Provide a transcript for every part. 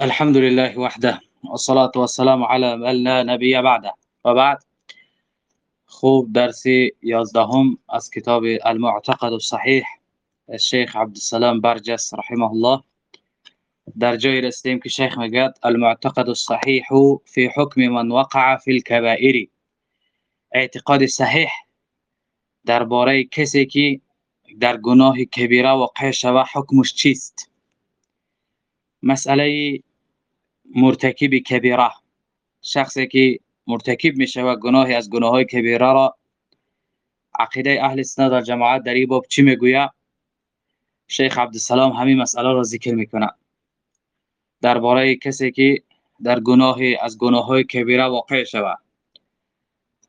الحمد لله وحده والصلاة والسلام على من لا نبي بعده. و بعد خوب درس یازدهم از کتاب المعتقد الصحيح الشيخ عبد السلام برجس رحمه الله در جای رسیدیم که شیخ میگد المعتقد الصحيح في حكم من وقع في الكبائر اعتقاد صحیح درباره کسی که در گناه کبیره واقع شوه حکمش چیست؟ مسئله مرتکب کبیره. شخصی که مرتکب میشه و گناهی از گناه های کبیره را عقیده اهل سنت و جماعت در این باب چی می‌گوید؟ شیخ عبدالسلام همین مسئله را ذکر می‌کنه. درباره کسی که در گناهی از گناه های کبیره واقع شود.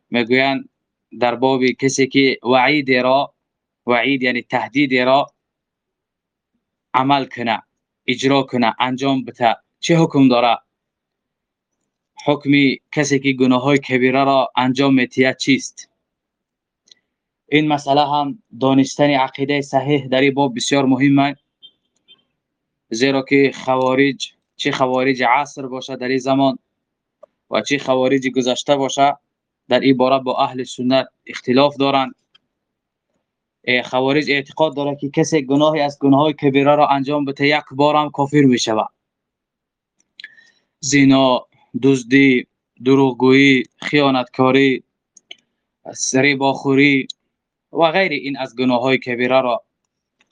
می‌گویند در باب کسی که وعید را وعید یعنی تهدید را عمل کنه اجرا کنه انجام بده. چه حکم داره؟ حکم کسی که گناه های کبیره را انجام میتیه چیست؟ این مسئله هم دانستن عقیده صحیح در این باب بسیار مهمه زیرا که خوارج چه خوارج عصر باشه در این زمان و چه خوارج گذشته باشه در این باره با اهل سنت اختلاف دارند. خوارج اعتقاد داره که کسی گناهی از گناه های کبیره را انجام بده یک بار هم کافر می شود زنا دزدی دروغگویی خیانتکاری سری باخوری و غیر این از گناه های کبیره را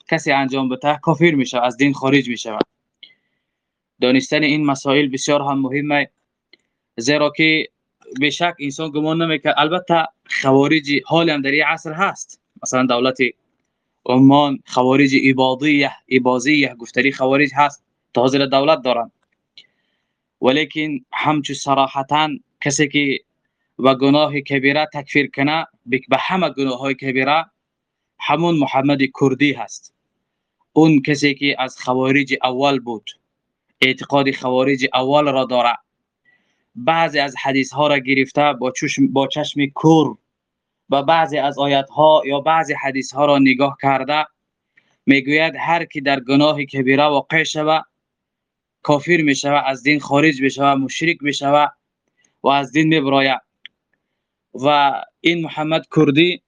کسی انجام بده کافر میشه از دین خارج میشه. دانستن این مسائل بسیار هم مهمه زیرا که به شک انسان گمان نمی‌کنه البته خوارج حال هم در این عصر هست. مثلا دولت عمان خوارج عبادیه عبازیه گفتری خوارج هست. تازه دولت دارن. ولیکن همچو صراحتا کسی که و گناه کبیره تکفیر کنه به همه گناه های کبیره همون محمد کردی هست. اون کسی که از خوارج اول بود اعتقاد خوارج اول را داره. بعضی از حدیث ها را گرفته با چشم با چشم کور و بعضی از آیات ها یا بعضی حدیث ها را نگاه کرده می‌گوید هر کی در گناه کبیره واقع شود کافر می شود از دین خارج می مشرک می و از دین می براید و این محمد کردی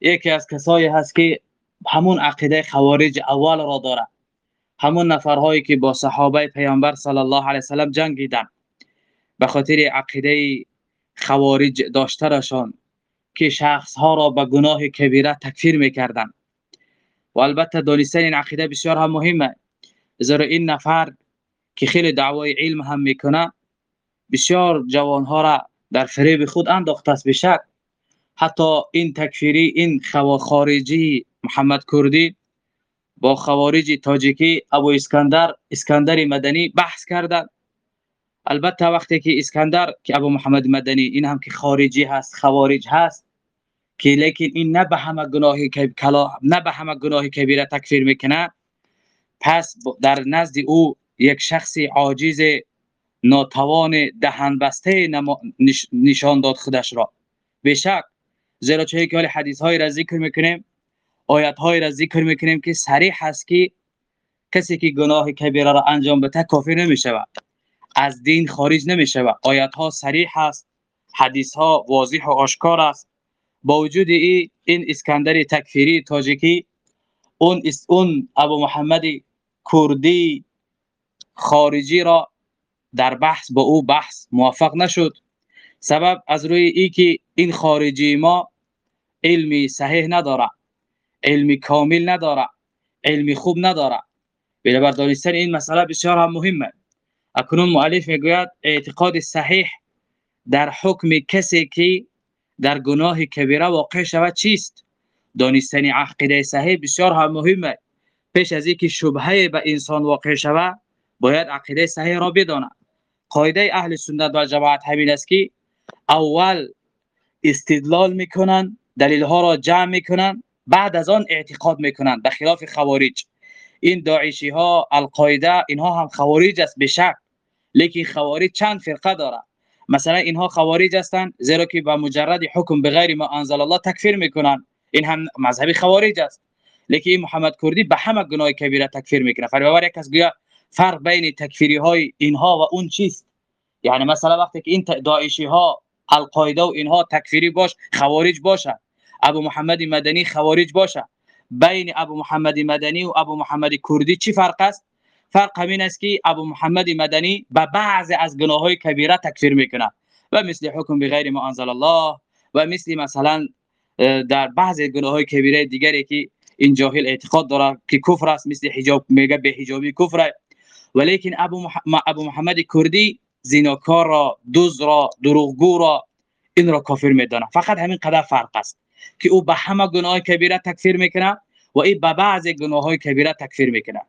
یکی از کسایی هست که همون عقیده خوارج اول را داره. همون نفرهایی که با صحابه پیامبر صلی الله علیه وسلم جنگیدن. به خاطر عقیده خوارج داشترشان که شخص ها را به گناه کبیره تکفیر می‌کردن. و البته دانستن این عقیده بسیار هم مهمه. زیرا این نفر که خیلی دعوای علم هم می‌کنه بسیار جوان ها را در فریب خود انداخته است بشک حتی این تکفیری این خارجی محمد کردی با خوارج تاجیکی ابو اسکندر اسکندر مدنی بحث کردند البته وقتی که اسکندر که ابو محمد مدنی این هم که خارجی هست خوارج هست که لیکن این نه به همه گناه کلا نه به همه گناه کبیره تکفیر می‌کنه پس در نزد او یک شخص عاجز ناتوان دهن بسته نشان داد خودش را. بشک زیرا چه که حدیث های را ذکر می‌کنیم آیات های را ذکر می‌کنیم که صریح هست که کسی که گناه کبیره را انجام بده کافر نمی‌شود. از دین خارج نمی‌شود. آیات ها صریح است حدیث ها واضح و آشکار است. با وجود ای این اسکندر تکفیری تاجیکی اون اون ابو محمد کردی خارجی را در بحث با او بحث موفق نشد. سبب از روی ای که این خارجی ما علمی صحیح نداره علمی کامل نداره علمی خوب نداره بنابر دانستن این مسئله بسیار هم مهمه. اکنون مؤلف می‌گوید اعتقاد صحیح در حکم کسی که در گناه کبیره واقع شود چیست؟ دانستن عقیده صحیح بسیار هم مهمه. پیش از اینکه شبهه به انسان واقع شود باید عقیده صحیح را بداند قاعده اهل سنت و جماعت همین است که اول استدلال می‌کنن دلیل ها را جمع می‌کنن بعد از آن اعتقاد می‌کنن به خلاف خوارج. این داعشی ها القاعده اینها هم خوارج است به شک لیکن خوارج چند فرقه داره. مثلا اینها خوارج هستند زیرا که با مجرد حکم به غیر ما انزل الله تکفیر می‌کنن. این هم مذهب خوارج است. لیکن محمد کردی به همه گناه کبیره تکفیر می‌کنه. فرمان یک کس گویا فرق بین تکفیری های اینها و اون چیست؟ یعنی مثلا وقتی که این داعشی ها القاعده و اینها تکفیری باش خوارج باشه ابو محمد مدنی خوارج باشه بین ابو محمد مدنی و ابو محمد کردی چی فرق است؟ فرق همین است که ابو محمد مدنی به بعض از گناه های کبیره تکفیر می‌کنه. و مثل حکم بغیر ما انزل الله و مثل مثلا در بعض گناه های کبیره دیگری که این جاهل اعتقاد داره که کفر است مثل حجاب میگه به حجابی کفر ولیکن أبو, محمد أبو محمد کردی زیناکار را دوز را دروغگو را این را کافر میدانه فقط همین قدر فرق است که أو به همه گناه کبیره تکفیر میکنه و این به بعض گناه های کبیره تکفیر میکنه.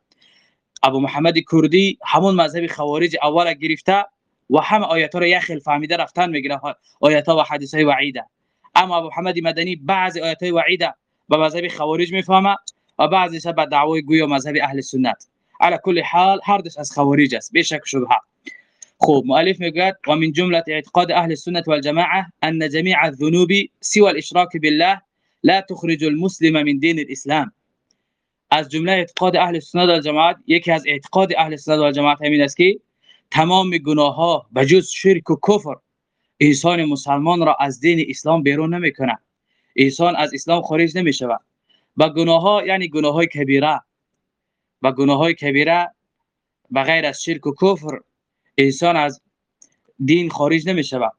ابو محمد کردی همون مذهب خوارج اول گرفته و همه آیات را یک خیل فهمیده رفتن میگیره. آیات و حدیث های وعیده. اما ابو محمد مدنی بعض آیات های وعیده به مذهب خوارج میفهمه و بعضیش به دعوای گویا مذهب أهل سنت. على كل حال هر دوش از خوارج است بشک شبهه. خوب مؤلف می‌گوید و من جمله اعتقاد اهل السنه والجماعه ان جميع الذنوب سوى الاشراك بالله لا تخرج المسلم من دين الاسلام از جمله اعتقاد اهل سنت و جماعت یکی از اعتقاد اهل سنت و جماعت همین است که تمام گناه ها بجز شرک و کفر انسان مسلمان را از دین اسلام بیرون نمی‌کنه. انسان از اسلام خارج نمی‌شود. و گناه ها یعنی گناه های کبیره و گناه های کبیره بغیر از شرک و کفر انسان از دین خارج نمی‌شود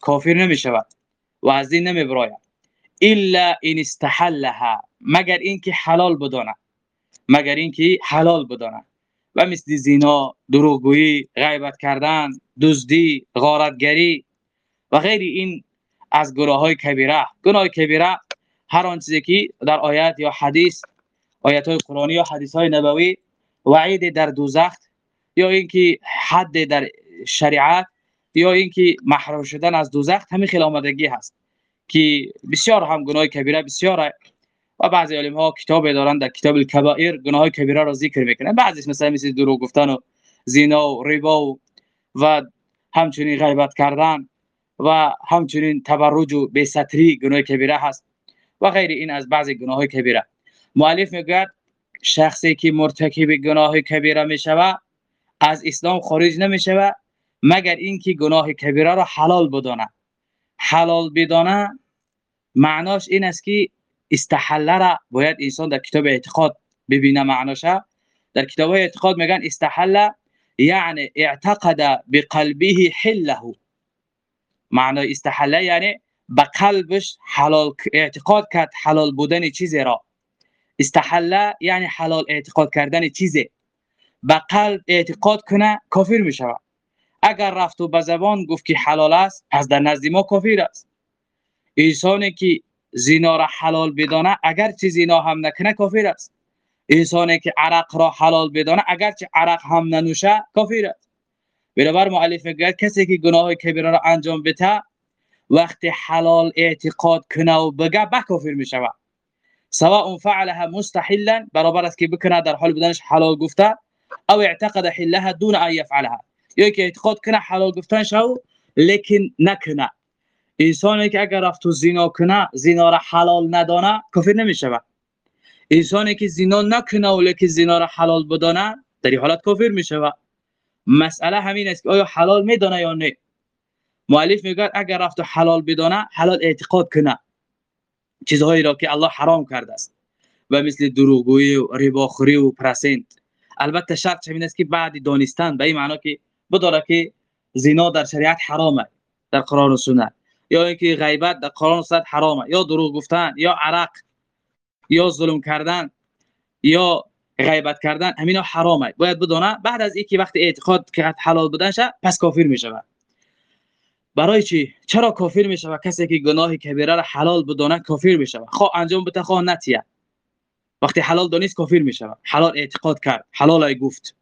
کافر نمی‌شود و از دین نمیبراید. الا ان استحلها مگر اینکه حلال بدونه مگر اینکه حلال بدانه و مثل زینا دروغگویی غیبت کردن دزدی غارتگری و غیر این از گناه های کبیره. گناه کبیره هر آن چیزی که در آیات یا حدیث آیات های قرآنی یا حدیث های نبوی وعید در دوزخ یا اینکه حد در شریعت یا اینکه محروم شدن از دوزخ همین خیلی آمدگی هست که بسیار هم گناه کبیره بسیار و بعضی علم ها کتاب دارن در کتاب الکبائر گناه های کبیره را ذکر می‌کنن. بعضیش مثلا مثل دروغ گفتن و زینا و ربا و, و همچنین غیبت کردن و همچنین تبرج و بیستری گناه کبیره هست و غیر این از بعضی گناه های کبیره. مؤلف می‌گوید شخصی که مرتکب گناه کبیره می‌شوه از اسلام خارج نمی‌شوه مگر اینکه گناه کبیره را حلال بدانه. حلال بدانه معناش این است که استحله را باید انسان در کتاب اعتقاد ببینه معناشه. در کتاب اعتقاد میگن استحله یعنی اعتقد بقلبه حله. معنای استحله یعنی به قلبش حلال اعتقاد کرد حلال بودن چیزی را. استحله یعنی حلال اعتقاد کردن چیزی به قلب اعتقاد کنه کافر می شود اگر رفت و به زبان گفت که حلال است پس در نزد ما کافر است. انسانی که زنا را حلال بدانه اگر چه زنا هم نکنه کافر است. انسانی که عرق را حلال بدانه اگر چه عرق هم ننوشه کافر است. بنابر مؤلف میگه کسی که گناه کبیره را انجام بده وقتی حلال اعتقاد کنه و بگه به کافر می‌شود سواء فعلها مستحلا برابر است که بکنه در حال بدنش حلال گفته او اعتقد حلها دون ان يفعلها یا اعتقاد کنه حلال گفتن شو لیکن نکنه. انسانی که اگر رفت و زنا کنه زنا را حلال ندانه کافر نمیشه انسانی که زنا نکنه ولی که زنا را حلال بدانه در این حالت کافر میشه مسئله همین است که آیا حلال میدانه یا نه؟ مؤلف میگه اگر رفت و حلال بدانه حلال اعتقاد کنه. چیزهایی را که الله حرام کرده است. و مثل دروغگویی و رباخوری و پرسنت. البته شرط همین است که بعد دانستن به این معنا که بداره که زنا در شریعت حرامه در قرآن و یا اینکه غیبت در قرآن و سنت حرامه. یا دروغ گفتن یا عرق یا ظلم کردن یا غیبت کردن همینا حرامه. باید بدونه بعد از اینکه وقتی اعتقاد که حلال بودن شه پس کافر میشه برای چی؟ چرا کافر میشه کسی که گناه کبیره را حلال بدونه کافر میشه خب انجام بده خو نتیه. وقتی حلال دانست کافر میشه حلال اعتقاد کرد حلال ای گفت.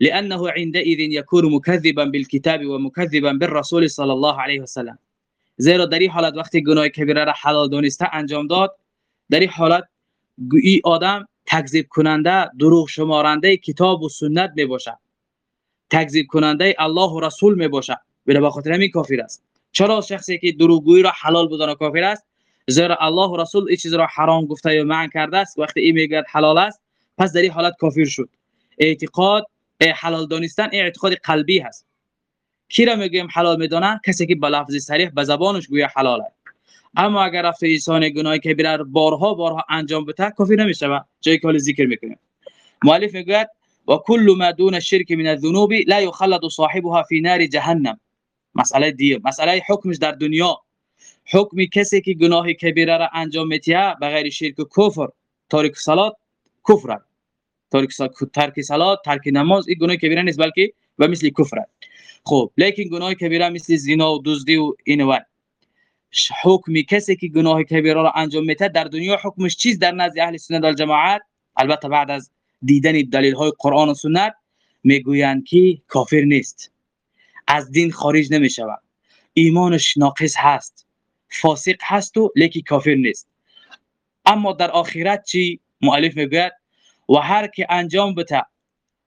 لانه عندئذ يكون مكذبا بالكتاب ومكذبا بالرسول صلى الله عليه وسلم زیرا در این حالت وقتی گناه کبیره را حلال دانسته انجام داد در این حالت این آدم تکذیب کننده دروغ شمارنده کتاب و سنت می باشد تکذیب کننده الله و رسول می باشد به خاطر همین کافر است. چرا شخصی که دروغگویی را حلال بدانه کافر است؟ زیرا الله و رسول این چیز را حرام گفته یا منع کرده است. وقتی این میگه حلال است پس در این حالت کافر شد. اعتقاد حلال دانستن اعتقاد قلبی هست. کی را میگیم حلال میدانه کسی که با لفظ صریح به زبانش گویا حلاله اما اگر رفته انسان گناه کبیره بارها بارها انجام بده کافی نمیشه جایی که ذکر می‌کنیم. مؤلف می‌گوید و کل ما دون الشرك من الذنوب لا يخلد صاحبها في نار جهنم. مسئله دیگه مسئله حکمش در دنیا. حکمی کسی که گناه کبیره را انجام میتیه به غیر شرک و کفر تارک صلات کفر تارک ترک صلات ترک نماز این گناه کبیره نیست بلکه و مثل کفر خب لیکن گناه کبیره مثل زنا و دزدی و این و حکمی کسی که گناه کبیره را انجام میته در دنیا حکمش چیز در نزد اهل سنت و جماعت البته بعد از دیدن دلیل های قرآن و سنت می‌گویند که کافر نیست. از دین خارج نمی شود ایمانش ناقص هست. فاسق هست و لیکی کافر نیست. اما در آخرت چی مؤلف می‌گوید؟ و هر که انجام بده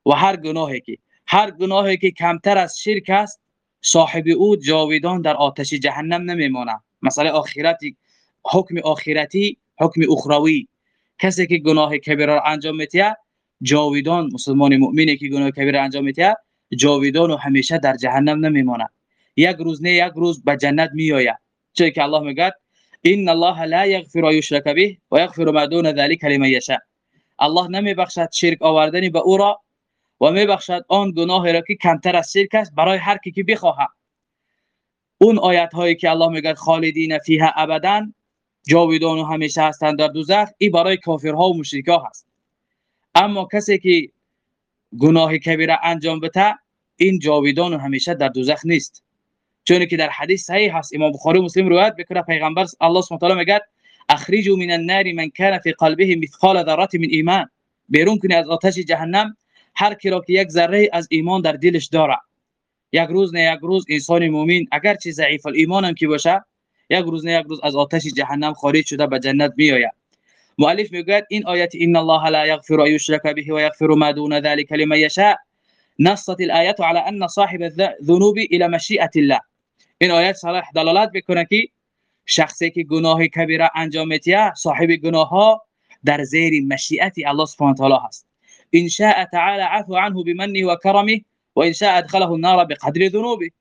و هر گناهی که هر گناهی که کمتر از شرک است صاحب او جاویدان در آتش جهنم نمیماند. مثلا آخرتی حکم آخرتی حکم اخروی. کسی که گناه کبیره را انجام میده جاویدان مسلمان مؤمنی که گناه کبیره انجام میده جاویدان و همیشه در جهنم نمیماند. یک روز نه یک روز به جنت میآید. چه که الله میگه ان الله لا یغفر یشرک به و یغفر ما دون ذلك لمن یشاء. الله نمیبخشد شرک آوردن به او را و میبخشد آن گناه را که کمتر از شرک است برای هر کی که بخواهد. اون آیت هایی که الله میگه خالدین فیها ابدا جاویدان و همیشه هستند در دوزخ این برای کافرها و مشرکا هست. اما کسی که گناه کبیره انجام بده این جاویدان و همیشه در دوزخ نیست. چون که در حدیث صحیح هست امام بخاری و مسلم روایت می‌کنه پیغمبر الله سبحانه و تعالی میگه اخرجوا من النار من كان في قلبه مثقال ذره من ایمان. بیرون کنی از آتش جهنم هر کی را که یک ذره از ایمان در دلش داره. یک روز نه یک روز انسان مؤمن اگر چه ضعیف الایمان هم کی باشه یک روز نه یک روز از آتش جهنم خارج شده به جنت میآید. مؤلف می‌گوید این آیت ان الله لا یغفر ان به و یغفر ما دون ذلك لمن یشاء نصت الايه على أن صاحب الذنوب إلى مشیئه الله. این آیت صلاح دلالت میکنه که شخصی که گناه کبیره انجام میده صاحب گناه ها در زیر مشیئت الله سبحانه و تعالی هست. إن شاء تعالى عفو عنه بمنه وكرمه وان شاء أدخله النار بقدر ذنوبه.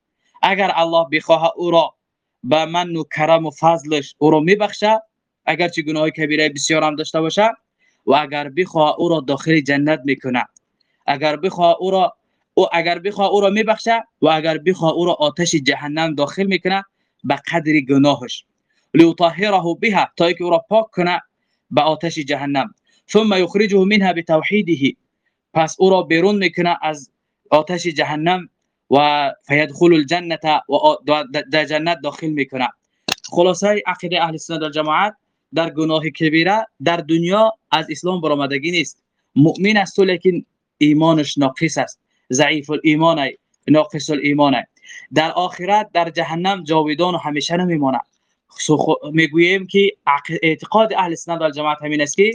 اگر الله بخواه أو را به من و کرم و فضلش أو را میبخشه اگر چه گناه کبیره بسیار هم داشته باشه و اگر بخواه أو را داخل جنت میکنه. اگر بخواه أو را او اگر بخواه او را میبخشه و اگر بخواه او را آتش جهنم داخل می‌کنه به قدر گناهش. لیطهره بها تا اینکه او را پاک کنه به آتش جهنم. ثم یخرجه منها بتوحیده. پس او را بیرون می‌کنه از آتش جهنم و فیدخل الجنه و در جنت داخل می‌کنه. خلاصه عقیده اهل سنت جماعت در گناه کبیره در دنیا از اسلام برآمدگی نیست. مؤمن است لیکن ایمانش ناقص است. ضعیف الایمان ناقص الایمان در آخرت در جهنم جاویدان و همیشه نمیماند می‌گوییم که اعتقاد اهل سنت و جماعت همین است که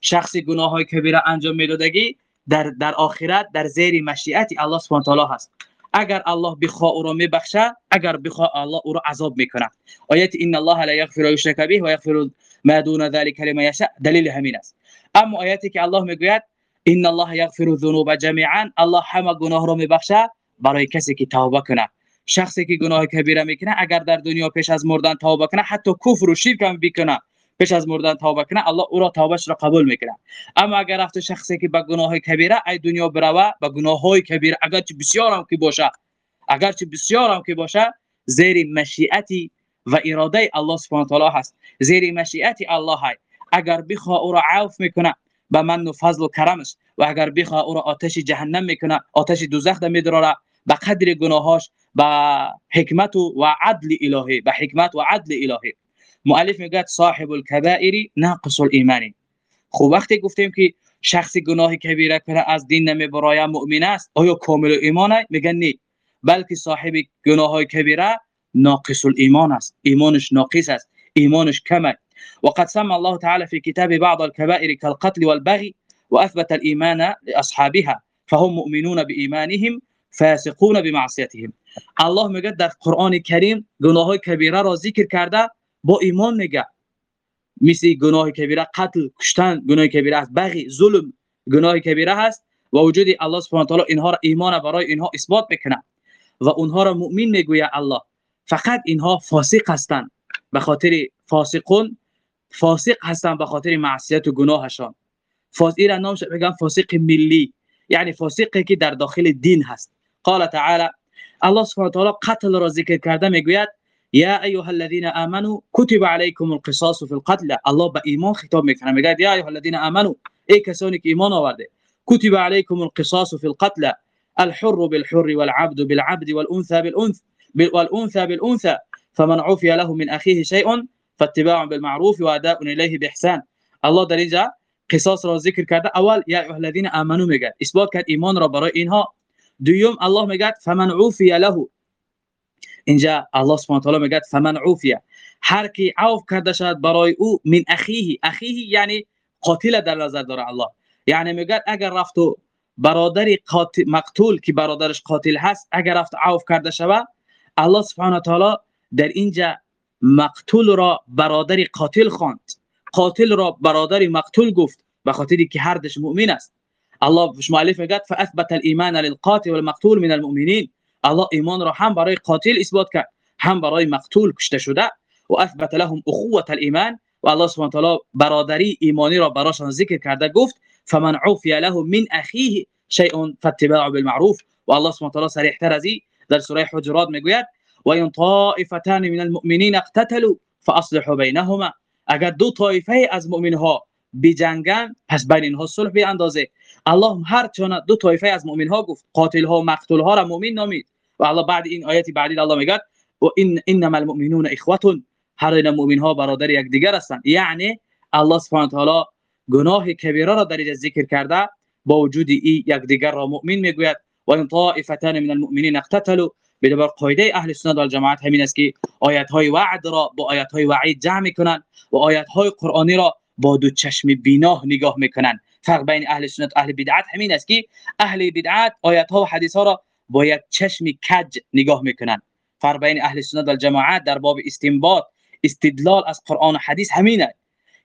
شخص گناه های کبیره انجام میدادگی در در آخرت در زیر مشیت الله سبحانه تعالی هست. اگر الله بخوا او را میبخشه اگر بخوا الله او را عذاب می‌کنه. آیت ان الله لا یغفر یشرک به و یغفر ما دون ذلك لمن یشاء. دلیل همین است. اما آیاتی که الله می‌گوید ان الله یغفر الذنوب جميعا. الله همه گناه را میبخشه برای کسی که توبه کنه شخصی که گناه کبیره می‌کنه اگر در دنیا پیش از مردن توبه کنه حتی کفر و شرک هم بکنه پیش از مردن توبه کنه الله او را توبهش را قبول می‌کنه اما اگر رفت شخصی که به گناه کبیره ای دنیا بروه به گناه های کبیره اگر چه بسیار هم که باشه اگر چه بسیار هم که باشه زیر مشیتی و اراده الله سبحانه تعالی هست زیر مشیت الله های اگر بخواه او را عفو می‌کنه به من و فضل و کرمش. و اگر بخواه او را آتش جهنم می‌کنه آتش دوزخ ده میدراره به قدر گناهاش به حکمت و عدل الهی به حکمت و عدل الهی. مؤلف میگه صاحب الكبائر ناقص الايمان خب وقتی گفتیم که شخصی گناه کبیره کنه از دین نمیبرای مؤمن است آیا کامل ایمانه میگن نه. بلکه صاحب گناه های کبیره ناقص الايمان است. ایمانش ناقص است. ایمانش کمه. وقد سمى الله تعالى في كتاب بعض الكبائر كالقتل والبغي وأثبت الإيمان لأصحابها فهم مؤمنون بإيمانهم فاسقون بمعصيتهم. الله میگه در قرآن کریم گناه های کبیره را ذکر کرده با ایمان میگه. مثل گناه کبیره قتل کشتن گناه کبیره است بغی ظلم گناه کبیره هست و وجود الله سبحانه و تعالی اینها را ایمان برای اینها اثبات بکنه و اونها را مؤمن میگوید الله. فقط اینها فاسق هستند. به خاطر فاسقون فاسق هستند به خاطر معصیت و گناهشان. فاسق نامش بگم فاسق ملی. یعنی فاسقی که در داخل دین هست. قال تعالی الله سبحانه و تعالی قتل را ذکر کرده می‌گوید یا ایها الذين امنوا كتب عليكم القصاص في القتل. الله به ایمان خطاب می‌کنه. میگه یا ایها الذين امنوا ای کسانی که ایمان آورده كتب عليكم القصاص في القتل الحر بالحر والعبد بالعبد والانثى بالانثى والانثى بالانثى فمن عفي له من اخيه شيء فاتباع بالمعروف وأداء إليه بإحسان. الله در قصاص را ذکر کرده. اول یا ایها الذين آمنوا میگه اثبات کرد ایمان را برای اینها. دوم الله میگه فمن عفي له. اینجا الله سبحانه و تعالی میگه فمن عفی هر کی عفو کرده شد برای أو من اخیه. اخیه یعنی قاتل در نظر داره الله. یعنی میگه اگر رفت و برادر قاتل مقتول که برادرش قاتل هست اگر رفت عفو کرده شود الله سبحانه و تعالی در اینجا مقتول را برادر قاتل خواند. قاتل را برادر مقتول گفت به خاطری که هر دش مؤمن است. الله مؤلف میگه فاثبت الايمان للقاتل والمقتول من المؤمنين الله ایمان را هم برای قاتل اثبات کرد هم برای مقتول کشته شده. و اثبت لهم اخوه الايمان و الله سبحانه تعالی برادری ایمانی را براشان ذکر کرده گفت فمن عفی له من اخیه شیء فاتباع بالمعروف. و الله سبحانه تعالی صریح تر از در سوره حجرات می‌گوید و ان طائفتان من المؤمنین اقتتلوا فأصلحوا بینهما اگر دو طایفه از مؤمنها بجنگن پس بین اینها صلح بیاندازه. الله هر چون دو طایفه از مؤمن ها گفت قاتل ها مقتول ها را مؤمن نامید. و الله بعد این آیت بعدی الله میگه و ان انما المؤمنون اخوه هر این مؤمن ها برادر یکدیگر هستند. یعنی الله سبحانه و تعالی گناه کبیره را در ذکر کرده با وجود این یکدیگر را مؤمن میگوید. و ان طائفتان من المؤمنین اقتتلوا. بدبر قاعده اهل سنت و الجماعت همین است که آیات های وعد را با آیات های وعید جمع می‌کنند و آیات های قرآنی را با دو چشم بیناه نگاه می‌کنند. فرق بین اهل سنت اهل بدعت همین است که اهل بدعت آیات ها و حدیث ها را با یک چشم کج نگاه می‌کنند. فرق بین اهل سنت و الجماعت در باب استنباط استدلال از قرآن و حدیث همین است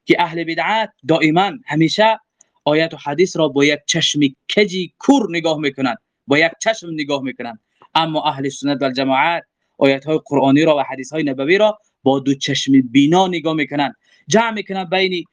که اهل بدعت دائما همیشه آیات و حدیث را با یک چشم کجی کور نگاه می‌کنند با یک چشم نگاه می‌کنند. اما اهل سنت و الجماعت آیات های قرآنی را و حدیث های نبوی را با دو چشم بینا نگاه می‌کنند. جمع می‌کنند بین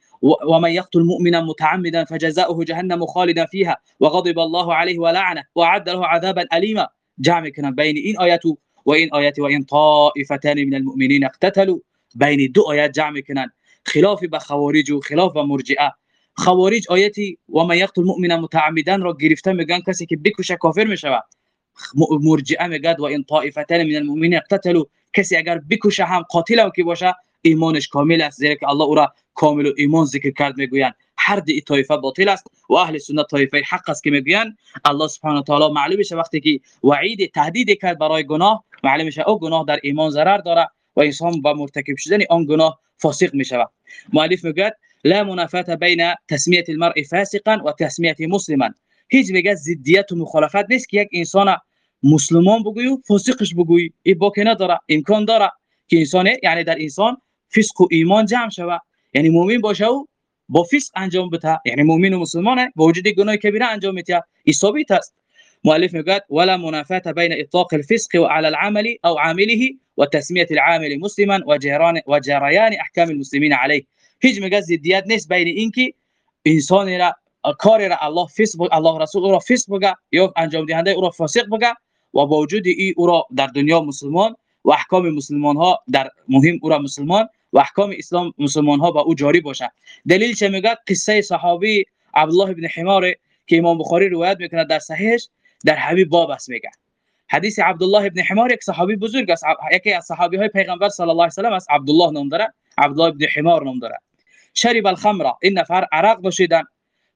ومن يقتل مؤمنا متعمدا فجزاؤه جهنم خالدا فيها وغضب الله عليه ولعنه وعد له عذابا اليما جمع کنن بین این آیت و این آیت و این طائفتان من المؤمنین اقتتلوا. بین دو آیت جمع کنن خلاف به خوارج و خلاف به مرجئه خوارج آیتی و من یقتل مؤمنا متعمدا را گرفته میگن کسی که بکشه کافر میشه مرجئه میگد و این طائفتان من المؤمنین اقتتلوا. کسی اگر بکشه هم قاتل هم که باشه ایمانش کامل است. زیرا که الله أو را کامل و ایمان ذکر کرد میگویند. هر دی طایفه باطل است و أهل سنت طایفه حق است که میگویند. الله سبحانه و تعالی معلوم میشه وقتی که وعید تهدید کرد برای گناه معلوم میشه أو گناه در ایمان ضرر داره و انسان با مرتکب شدن آن گناه فاسق میشه مؤلف میگه لا منافات بین تسمیه المرء فاسقا و تسمیه مسلما. هیچ میگه ضدیت و مخالفت نیست که یک انسان مسلمان بگویی و فاسقش بگویی این باکی نداره امکان داره که انسان یعنی در انسان فسق و ایمان جمع شود. یعنی مؤمن باشه و با فسق انجام بده. یعنی مؤمن و مسلمان با وجود گناه کبیره انجام میده. این است. مؤلف میگه ولا منافات بین اطلاق الفسق وعلى العمل او عامله وتسميه العامل مسلما وجران وجريان احكام المسلمين عليه هیچ میگه ضدیت نیست بین اینکه انسان را کار را الله فسق الله رسول را فسق یا انجام دهنده او را فاسق بگه و با وجود این او را در دنیا مسلمان و احکام مسلمان ها در مهم او را مسلمان و احکام اسلام مسلمان ها با او جاری باشه. دلیل چه میگه؟ قصه صحابی عبدالله ابن حمار که امام بخاری روایت می‌کنه در صحیحش در همین باب است میگه. حدیث عبدالله ابن حمار یک صحابی بزرگ است یکی از صحابی های پیغمبر صلی الله علیه و سلم است عبدالله نام داره عبدالله ابن حمار نام داره. شرب الخمر این نفر عرق نوشیدن.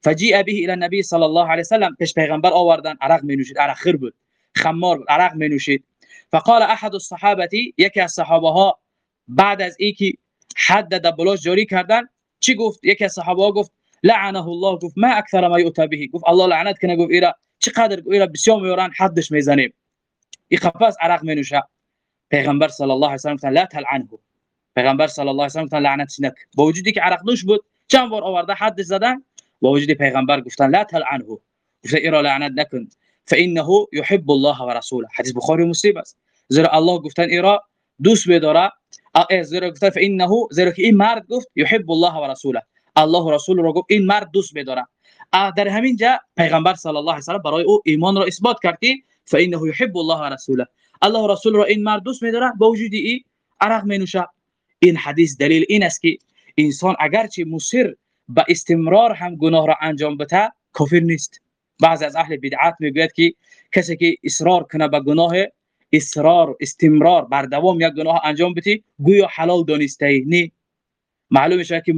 فجیء به الى النبي صلی الله علیه و سلم پیش پیغمبر آوردن عرق می نوشید عرق خیر بود خمار بود عرق می نوشید فقال احد الصحابه یکی از صحابه ها بعد از اینکه حد دبلاش جاری کردن چی گفت؟ یکی از صحابه ها گفت لعنه الله گفت ما اکثر ما یؤتی به. گفت الله لعنت کنه. گفت ایرا چقدر؟ ایرا بسیار میورن حدش می‌زنیم این قفس عرق مینوشه. پیغمبر صلی الله علیه و سلم لا تلعنه. پیغمبر صلی الله علیه و سلم لعنتش نک. با وجودی که عرق نوش بود چند بار آورده حد زدن. با وجود پیغمبر گفتن لا تلعنه گفته ایرا لعنت نکن فإنه يحب الله و رسوله حدیث بخاری و مسلم است. زیرا الله گفتن ایرا دوست بداره زیرا گفتن فإنه زیرا که این مرد گفت يحب الله و رسوله الله و رسول رو گفت این مرد دوست بداره در همین جا پیغمبر صلی الله علیه و برای أو ایمان را اثبات کرد که فإنه يحب الله و رسوله الله و رسول را این مرد دوست میداره با وجود این عرق مینوشه این حدیث دلیل این است که انسان اگرچه مصر به استمرار هم گناه را انجام بده کافر نیست. بعضی از اهل بدعت می‌گوید که کسی که اصرار کنه به گناه اصرار استمرار بر دوام یک گناه انجام بده گویا حلال دانسته نه. معلوم میشه که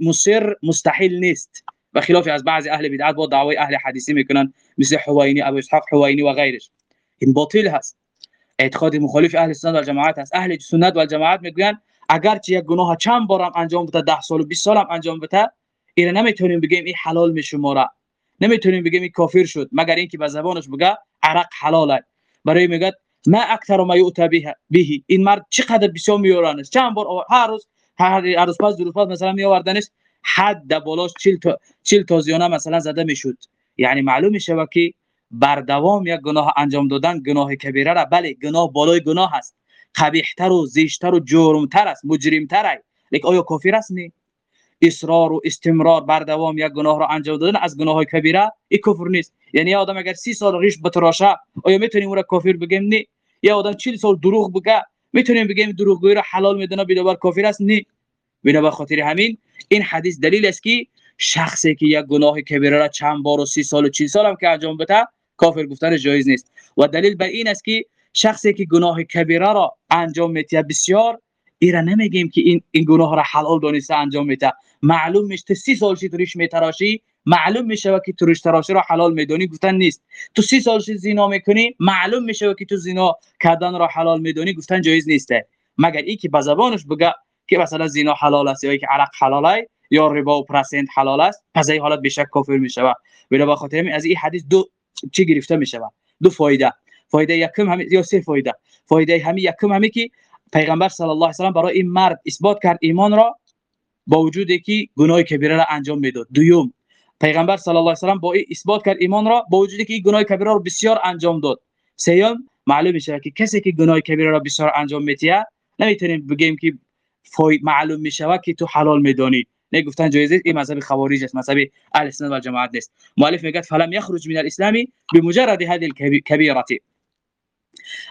مصر مستحیل نیست. و خلاف از بعضی اهل بدعت با دعوای اهل حدیثی می‌کنن مثل حوینی ابو اسحاق حوینی و غیرش. این باطل هست. اعتقاد مخالف اهل سنت و جماعت است اهل سنت و جماعت می‌گویند اگر چه یک گناه چند بارم انجام بده 10 سال و 20 سال هم انجام بده اینا نمی‌تونیم بگیم این حلال میشماره. نمی‌تونیم بگیم این کافر شد. مگر اینکه به زبانش بگه عرق حلاله. برای میگه ما اکثر ما یؤتی به این مرد چقدر بسیار میورانش چند بار هر روز هر روز پس روز پس مثلا میآوردنش حد بالاش 40 تا 40 تازیانه مثلا زده می‌شد. یعنی معلوم میشه که بر دوام یک گناه انجام دادن گناه کبیره را. بله گناه بالای گناه است. قبیحتر و زیشتر و جرمتر است. مجرمتر است. لیکن آیا کافر است؟ نه. اصرار و استمرار بر دوام یک گناه را انجام دادن از گناه های کبیره این کفر نیست. یعنی آدم اگر 30 سال ریش بتراشه آیا می‌تونیم او را کافر بگیم؟ نه. یا آدم 40 سال دروغ بگه می‌تونیم بگیم دروغگویی را حلال می‌دونه بنابر کافر است؟ نه. بنابر خاطر همین این حدیث دلیل است که شخصی که یک گناه کبیره را چند بار و 30 سال و 40 سال هم که انجام بده کافر گفتن جایز نیست. و دلیل بر این است که شخصی که گناه کبیره را انجام میده بسیار ایرا نمیگیم که این این گناه را حلال دانسته انجام میده. معلوم میشه 30 سال چی توش میتراشی؟ معلوم میشه که توش تراشی را حلال می‌دونی گفتن نیست. تو 30 سال زنا می‌کنی؟ معلوم میشه که تو زنا کردن را حلال می‌دونی گفتن جایز نیسته مگر ای که به زبانش بگه که مثلا زنا حلال است یا که عرق حلال است یا ربا و پرسنت حلال است پس این حالت بشک کافر میشه به خاطر از این حدیث دو چی گرفته میشه دو فایده. فایده یکم هم یا سه فایده. فایده همین یکم همین که پیغمبر صلی الله علیه و برای این مرد اثبات کرد ایمان را با وجودی که گناه کبیره را انجام می‌داد. دوم پیغمبر صلی الله علیه و با اثبات کرد ایمان را با وجودی که گناه کبیره را بسیار انجام داد. سوم معلوم میشه که کسی که گناه کبیره را بسیار انجام میتیه نمی‌تونیم بگیم که فاید معلوم میشه که تو حلال میدانی. نه گفتن جایزه این مذهب خوارج است مذهب اهل سنت و جماعت نیست. مؤلف میگه فلم یخرج من الاسلام بمجرد هذه الكبيره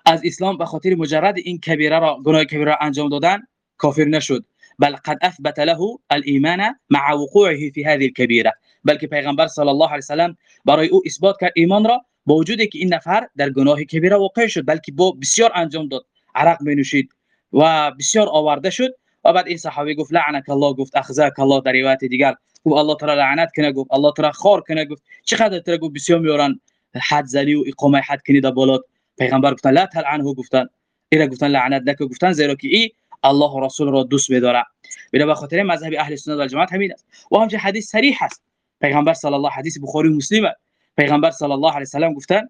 از اسلام به خاطر مجرد این کبیره را گناه کبیره را انجام دادن کافر نشد. بل قد اثبت له الايمان مع وقوعه في هذه الكبيره بلکه پیغمبر صلی الله علیه و سلام برای او اثبات کرد ایمان را با وجودی که این نفر در گناه کبیره واقع شد بلکه با بسیار انجام داد عرق می نوشید و بسیار آورده شد. و بعد این صحابی گفت لعنک الله گفت اخزاک الله در روایت دیگر. گفت الله تعالی لعنت کنه گفت الله تعالی خار کنه گفت چقدر تر گفت بسیار میورن حد زلی و اقامه حد کنید بالات. پیغمبر گفتن لا تلعنه گفتن. اینا گفتن لعنت نکه گفتن. زیرا که ای الله و رسول را دوست می‌داره. به خاطر مذهب اهل سنت و جماعت همین است. و همچنین حدیث صریح است پیغمبر صلی الله حدیث بخاری و مسلم پیغمبر صلی الله علیه و سلام گفتن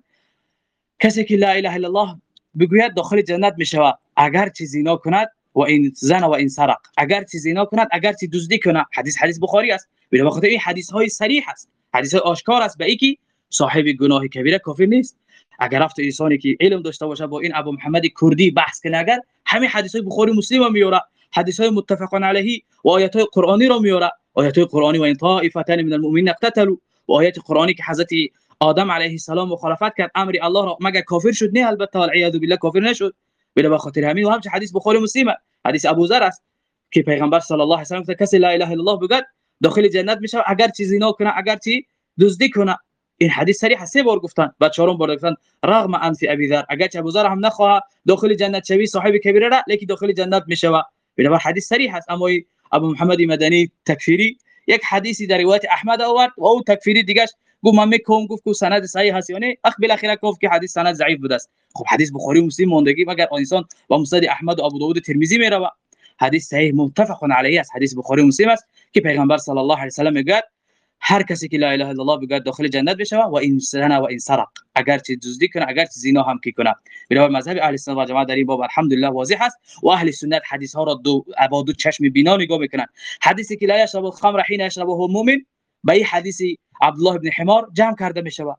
کسی که لا اله الا الله بگوید داخل جنت می‌شود. اگر چه زنا کند و این زن و این سرق. اگر چه زنا کند اگر چه دزدی کند. حدیث حدیث بخاری است. به خاطر این حدیث های صریح است. حدیث آشکار است. به اینکه صاحب گناه کبیره کافر نیست. اگر رفت انسانی که علم داشته باشه با این ابو محمد کردی بحث کنه اگر همین حدیث های بخاری مسلم میاره حدیث های متفق علیه و آیات قرآنی را میاره. آیات قرآنی و این طائفتان من المؤمنین اقتتلوا. و آیات قرآنی که حضرت آدم علیه السلام مخالفت کرد امر الله را مگر کافر شد؟ نه البته والعیاذ بالله کافر نشد. بلا خاطر همین و همچنین حدیث بخاری مسلم حدیث ابو ذر است که پیغمبر صلی الله علیه و سلم کسی لا اله الا الله بگد داخل جنت میشه اگر چیزی نکنه کنه اگر چی؟ دزدی کنه این حدیث صریح سه بار گفتن بعد چهارم بار گفتن رغم انف ابی ذر. اگر چه ابو ذر هم نخواه داخل جنت شوی صاحب کبیره را لیکن داخل جنت می‌شوه بنابر حدیث صریح است. اما ابو محمد مدنی تکفیری یک حدیثی در روایت احمد آورد و او تکفیری دیگه گفت من میکوم گفت که سند صحیح هست یعنی اخ بالاخره گفت که حدیث سند ضعیف بوده است. خب حدیث بخاری و مسلم موندگی مگر انسان با مسند احمد و ابو داوود ترمذی می‌روه؟ حدیث صحیح متفق علیه است. حدیث بخاری و مسلم است که پیغمبر صلی الله علیه و سلم میگه هر کسی که لا اله الا الله بگه داخل جنت بشه و این سنه و این سرق. اگر چه دزدی کنه اگر چه زنا هم کی کنه. بنابر مذهب اهل سنت و جماعت در این باب الحمدلله واضح است و اهل سنت حدیث ها را دو دو چشم بینا نگاه می‌کنن حدیثی که لا یشرب الخمر حين يشربه مؤمن به این حدیث عبدالله ابن حمار جمع کرده می شود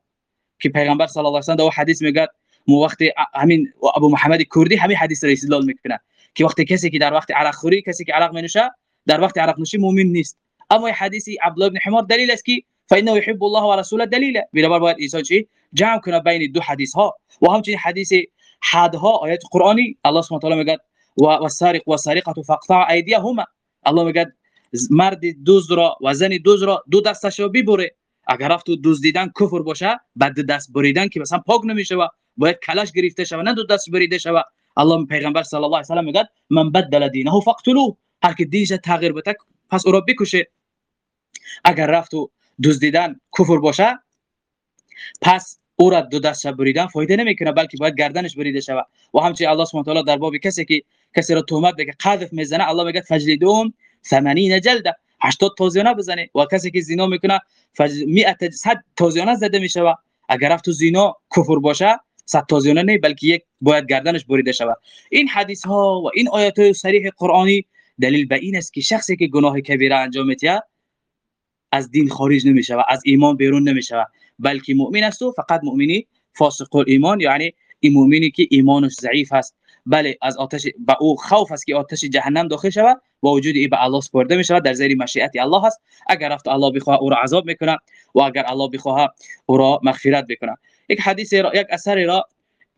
که پیغمبر صلی الله علیه و حدیث میگه مو وقتی همین ابو محمد کردی همین حدیث را استدلال می‌کنه. که وقتی کسی که در وقت عرق خوری کسی که عرق مینوشه در وقت عرق نوشی مؤمن نیست. اما حدیث عبدالله ابن حمار دلیل است که فإنه يحب الله ورسوله دلیل بنابر باید انسان چی جمع کنه بین دو حدیث ها. و همچنین حدیث حدها آیات قرآنی الله سبحانه و تعالی میگه و والسارق والسارقة فاقطع ایدیهما الله میگه مرد دزد را و زن دزد را دو دستش را ببره اگر رفت دزدیدن کفر باشه بعد دست بریدن که مثلا پاک نمیشه و باید کلاش گرفته شود نه دو دست بریده شود. الله پیغمبر صلی الله علیه و سلم میگه من بدل دینه فقتلوه هر که دینش تغییر بده پس أو را بکشه. اگر رفت و دزدیدن کفر باشه پس او را دو دست بریدن فایده نمی‌کنه بلکه باید گردنش بریده شود. و همچنین الله سبحانه و در باب کسی که کسی را تهمت بگه قذف می‌زنه الله میگه فجلدون 80 جلده 80 تازیانه بزنه. و کسی که زنا می‌کنه 100 صد تازیانه زده میشه اگر رفت تو زنا کفر باشه صد تازیانه نه بلکه یک باید گردنش بریده شود. این حدیث ها و این آیات های صریح قرآنی دلیل به این است که شخصی که گناه کبیره انجام میده از دین خارج نمیشه از ایمان بیرون نمیشه بلکه مؤمن است و فقط مؤمنی فاسق ایمان یعنی این مؤمنی که ایمانش ضعیف است. بله از آتش با او خوف است که آتش جهنم داخل شود با وجود ای به الله سپرده می شود در زیر مشیت الله است. اگر رفت الله بخواه او را عذاب می‌کنه و اگر الله بخواه او را مغفرت بکنه یک حدیث را یک اثر را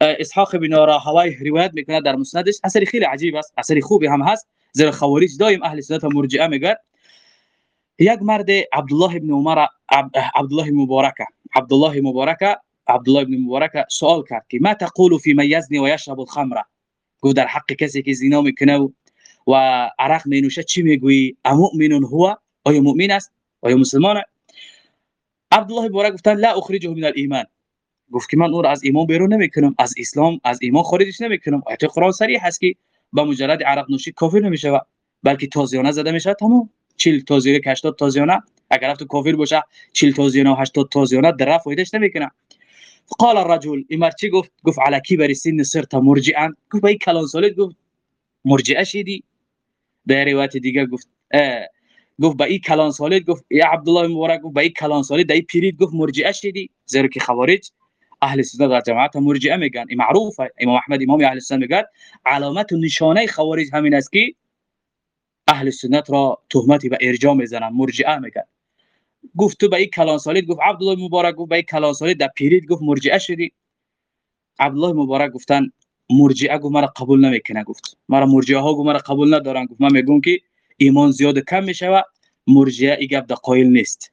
اسحاق بن راهوی روایت می‌کنه در مسندش. اثر خیلی عجیب است اثر خوبی هم هست. زیر خوارج دائم اهل سنت مرجئه میگن یک مرد عبدالله ابن عمر عبدالله مبارک عبدالله مبارک عبدالله ابن مبارک سوال کرد که ما تقول فی من یزنی و یشرب الخمر؟ گفت در حق کسی که زنا می‌کنه و عرق مینوشه چی می‌گویی؟ امؤمن هو؟ آیا مؤمن است؟ آیا مسلمان عبدالله مبارک گفتن لا اخرجه من الايمان گفت که من او را از ایمان بیرون نمی‌کنم از اسلام از ایمان خارجش نمی‌کنم. آیت قرآن صریح هست که با مجرد عرق نوشی کافر نمیشه بلکه تازیانه زده میشه تمام. 40 تازیانه 80 تازیانه اگر تو کافر باشه 40 تازیانه و 80 تازیانه در فایدهش نمی‌کنه. قال الرجل امر چی گفت؟ گفت على كبر سن صرت مرجعا گفت بای کلان سالت گفت مرجعه شدی در روایت دیگه گفت گفت با این کلان سالت گفت یا عبدالله مبارک گفت با این کلان سالت دای پیرید گفت مرجعه شدی زیرا که خوارج اهل سنت و جماعت مرجئه میگن. معروفه. امام احمد امام اهل سنت میگن. علامت و نشانه خوارج همین است که اهل سنت را تهمتی به ارجاع می‌زنن مرجئه میگن. گفت تو به این کلان سالید؟ گفت عبدالله مبارک. گفت به این کلان سالید در پیرید. گفت مرجئه شدی. عبدالله مبارک گفتن مرجئه گفت مرا قبول نمی‌کنه. گفت مرا مرجئه ها گفت مرا قبول ندارن. گفت من میگم که ایمان زیاد کم میشه مرجئه ای گپ قائل نیست.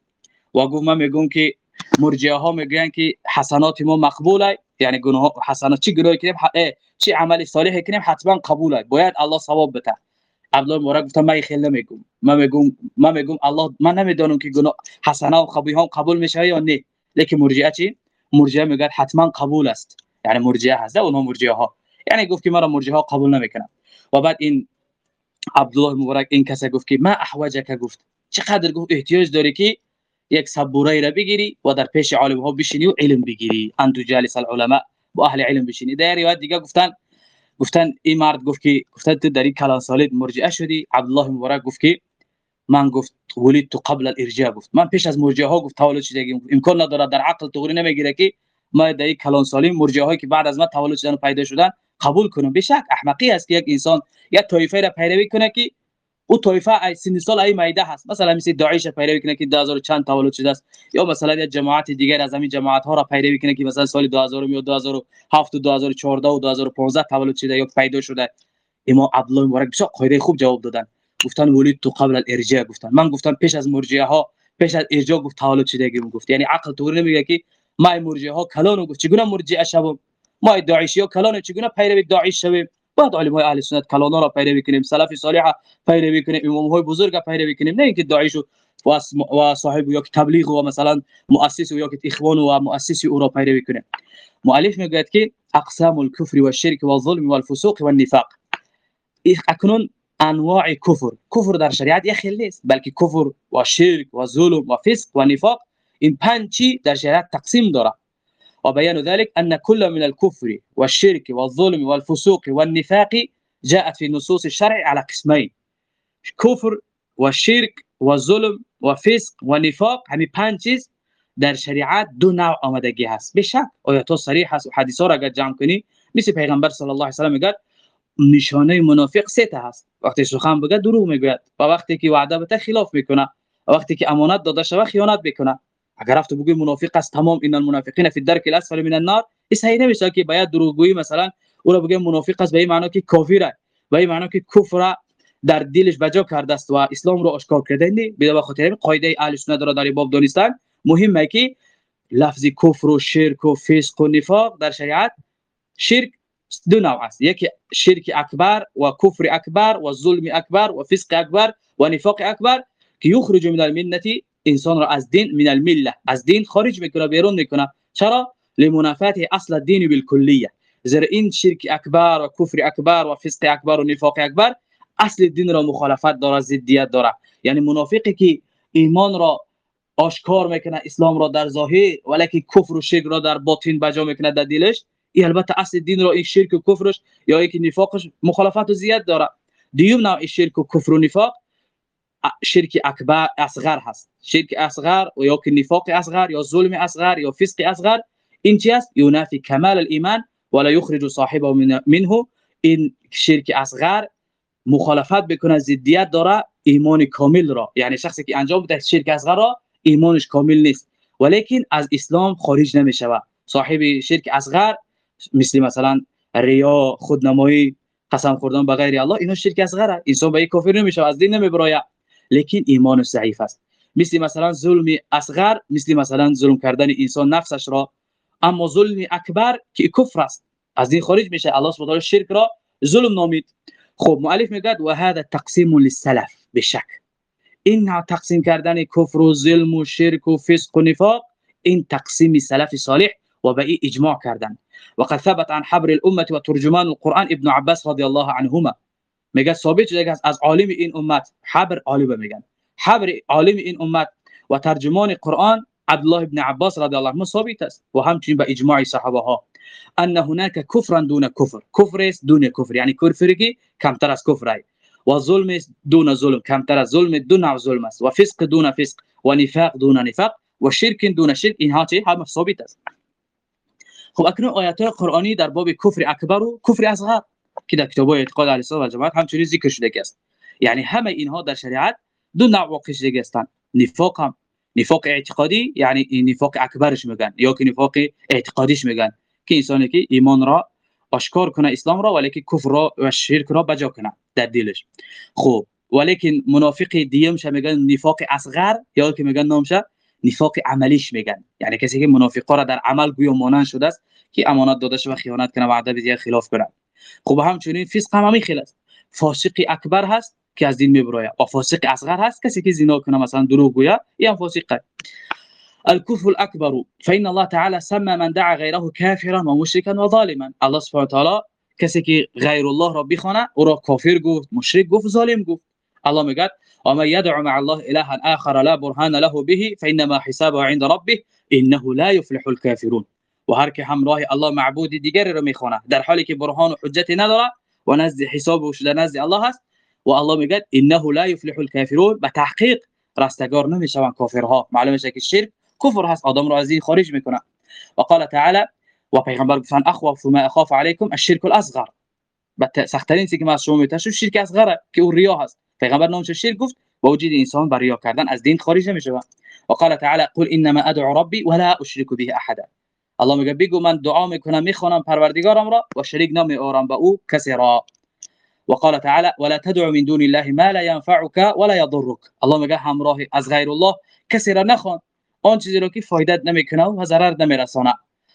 و گفت من میگم که مرجئه ها میگن که حسنات ما مقبوله. یعنی گناه حسنات چی گناهی کنیم؟ چی عمل صالح کنیم؟ حتما قبوله. باید الله ثواب بده. عبدالله مبارک گفتم من خیلی نمیگم. من میگم من میگم الله من نمی‌دونم که گناه حسنا و ها قبول میشه یا نه. لیکن مرجئه چی؟ مرجئه میگه حتما قبول است. یعنی مرجئه هست اونها مرجئه ها. یعنی گفت که مرا مرجئه ها قبول نمی‌کنن و بعد این عبدالله مبارک این کسا گفت که ما احوجک گفت. چقدر گفت احتیاج داری که یک سبوره را بگیری و در پیش عالم ها بشینی و علم بگیری. انتو جالس العلماء با اهل علم بشینی. در روایت دیگه گفتن گفتن این مرد گفت که گفتن تو در این کلان سالید مرجعه شدی. عبدالله مبارک گفت که من گفت ولید تو قبل الارجاع گفت. من پیش از مرجعه ها گفت تولد شدگی امکان نداره در عقل تغییر نمی‌گیره که ما در این کلان سالیم مرجعه هایی که بعد از ما تولد شدن و پیدا شدن قبول کنم. بشک احمقی است که یک انسان یک طایفه را پیروی کنه که او طایفه ای سن سال ای میده هست. مثلا مثل داعش پیروی کنه که 2000 چند تولد شده است. یا مثلا یک جماعت دیگر از همین جماعت ها را پیروی کنه که مثلا سال 2000 و 2007 و 2014 و 2015 تولد شده یا پیدا شده. امام عبدالله مبارک بسیار قاعده خوب جواب دادن. گفتن ولدت قبل الإرجاء گفتن. من گفتم پیش از مرجئه ها پیش از ارجاء گفت تولد شده گفت. یعنی عقل تو نمیگه که ما مرجئه ها کلان گفت. چگونه مرجئه شوم؟ ما داعشی ها کلان چگونه پیروی داعش شویم؟ باید علم های أهل سنت کلانا را پیروی کنیم سلف صالح پیروی کنیم إمام های بزرگ پیروی کنیم نه اینکه داعش و صاحب یا تبلیغ و مثلا مؤسس یا اخوان و مؤسس أو را پیروی کنیم مؤلف میگه که اقسام الكفر والشرك والظلم والفسوق والنفاق اکنون انواع کفر. کفر در شریعت یه خیلی نیست بلکه کفر و شرک و ظلم و فسق و نفاق. این پنج چی در شریعت تقسیم داره. وبيان ذلك أن كل من الكفر والشرك والظلم والفسوق والنفاق جاءت في نصوص الشرع على قسمين. كفر والشرك والظلم و فسق و نفاق همین پنج چیز در شریعت دو نوع آمدگی هست. به شک آیات صریح هست؟ و را اگر جمع کنی مثل پیغمبر صلی الله علیه و سلم میگه نشانه منافق سه تا هست. وقتی سخن بگه دروغ میگوید. و وقتی که وعده بده خلاف میکنه وقتی که امانت داده شوه خیانت میکنه. اگر رفت بگوی منافق است تمام این المنافقین فی الدرک الاسفل من النار این صحیح نمیشه که باید دروغگویی مثلا او را بگیم منافق است به این معنی که کافره به این معنی که کفر در دلش بجا کرده است و اسلام رو آشکار کرده. نه به خاطر قاعده اهل سنت را در باب دانستن. مهمه که لفظ کفر و شرک و فسق و نفاق در شریعت شرک دو نوع است. یکی شرک اکبر و کفر اکبر و ظلم اکبر و فسق اکبر و نفاق اکبر که یخرج من الملت انسان را از دین من المله از دین خارج می‌کنه بیرون می‌کنه. چرا؟ لمنافات اصل الدين بالکلیه. زیر این شرک اکبر و کفر اکبر و فسق اکبر و نفاق اکبر اصل دین را مخالفت داره ضدیت داره. یعنی منافقی که ایمان را آشکار می‌کنه اسلام را در ظاهر ولی کفر و شرک را در باطن بجا می‌کنه در دلش این البته اصل دین را این شرک و کفرش یا اینکه نفاقش مخالفت و زیاد داره. دیوم نوع شرک و کفر و نفاق؟ شرک اکبر اصغر هست. شرک اصغر و یا که نفاق اصغر یا ظلم اصغر یا فسق اصغر این چی است ینافی کمال الایمان ولا یخرج صاحبه منه. این شرک اصغر مخالفت بکنه ضدیت داره ایمان کامل را. یعنی شخصی که انجام بده شرک اصغر را ایمانش کامل نیست. ولیکن از اسلام خارج نمیشه صاحب شرک اصغر مثل مثلا ریا خودنمایی قسم خوردن به غیر الله اینا شرک اصغره انسان به کافر نمیشه از دین نمیبراید. لیکن ایمان ضعیف است. مثل مثلا ظلم اصغر مثل مثلا ظلم کردن انسان نفسش را. اما ظلم اکبر که کفر است. از دین خارج میشه الله سبحانه و شرک را ظلم نامید. خب مؤلف میگه و هذا تقسیم للسلف بی‌شک این تقسیم کردن کفر و ظلم و شرک و فسق و نفاق این تقسیم سلف صالح و به اجماع کردن. وقد ثبت عن حبر الامه وترجمان القران ابن عباس رضی الله عنهما. میگه ثابت شده از عالم این امت حبر عالم میگن. حبر عالم این امت و ترجمان قرآن عبدالله ابن عباس رضی الله عنه ثابت است و همچنین به اجماع صحابه ها ان هناك كفرا دون كفر كفر است دون كفر یعنی کفری که کمتر از کفر است. و ظلم است دون ظلم کمتر از ظلم دون ظلم است. و فسق دون فسق و نفاق دون نفاق و شرک دون شرک اینها چه؟ هم ثابت است. خب اکنون آیات قرآنی در باب کفر اکبر و کفر اصغر. که در کتاب اعتقاد اهل و جماعت همچنین ذکر شده است. یعنی همه اینها در شریعت دو نوع واقع شده هستند. نفاق هم نفاق اعتقادی یعنی نفاق اکبرش میگن یا که نفاق اعتقادیش میگن. که انسانی که ایمان را آشکار کنه اسلام را ولی که کفر را و شرک را بجا کنه در دلش. خب ولیکن منافق دیم میگن نفاق اصغر یا که میگن نامشه نفاق عملیش میگن. یعنی کسی که منافقا را در عمل گویا مانند شده است که امانت داده و خیانت کنه وعده به خلاف کنه خب همچنین فسق هم همین است. فاسق اکبر هست که از دین میبراید. و فاسق اصغر هست کسی که زنا کنه مثلا دروغ گویا یا فاسق الكفر الاكبر فان الله تعالى سمى من دعا غيره كافرا ومشركا وظالما الله سبحانه وتعالى کسی که غیر الله را بخونه او را کافر گفت مشرک گفت ظالم گفت. الله میگه وما يدعو مع الله الها اخر لا برهان له به فانما حسابه عند ربه انه لا يفلح الكافرون و هر که همراه الله معبود دیگری رو می‌خونه. در حالی که برهان و حجتی نداره و نزد حسابش در نزد الله هست. و الله میگه انه لا يفلح الكافرون به تحقیق رستگار نمیشون کافرها. معلومه میشه که شرک کفر هست. آدم رو از این خارج می‌کنه. و قال تعالی و پیغمبر گفتن اخوف ما اخاف علیکم الشرك الاصغر سختترین چیزی که ما شما میتشو شرک اصغر که اون ریا هست. پیغمبر نامش شرک گفت؟ با وجود انسان بر ریا کردن از دین خارج نمیشه و قال تعالی قل انما ادعو ربي ولا اشرك به احدا الله میگه بگو من دعا می‌کنم می‌خوانم پروردگارم را و شریک نمی آورم به او کسی را. وقال تعالى ولا تدع من دون الله ما لا ينفعك ولا يضرك الله میگه همراه از غیر الله کسی را نخوان آن چیزی رو که فایدت نمی‌کنه و ضرر نمیرسانه.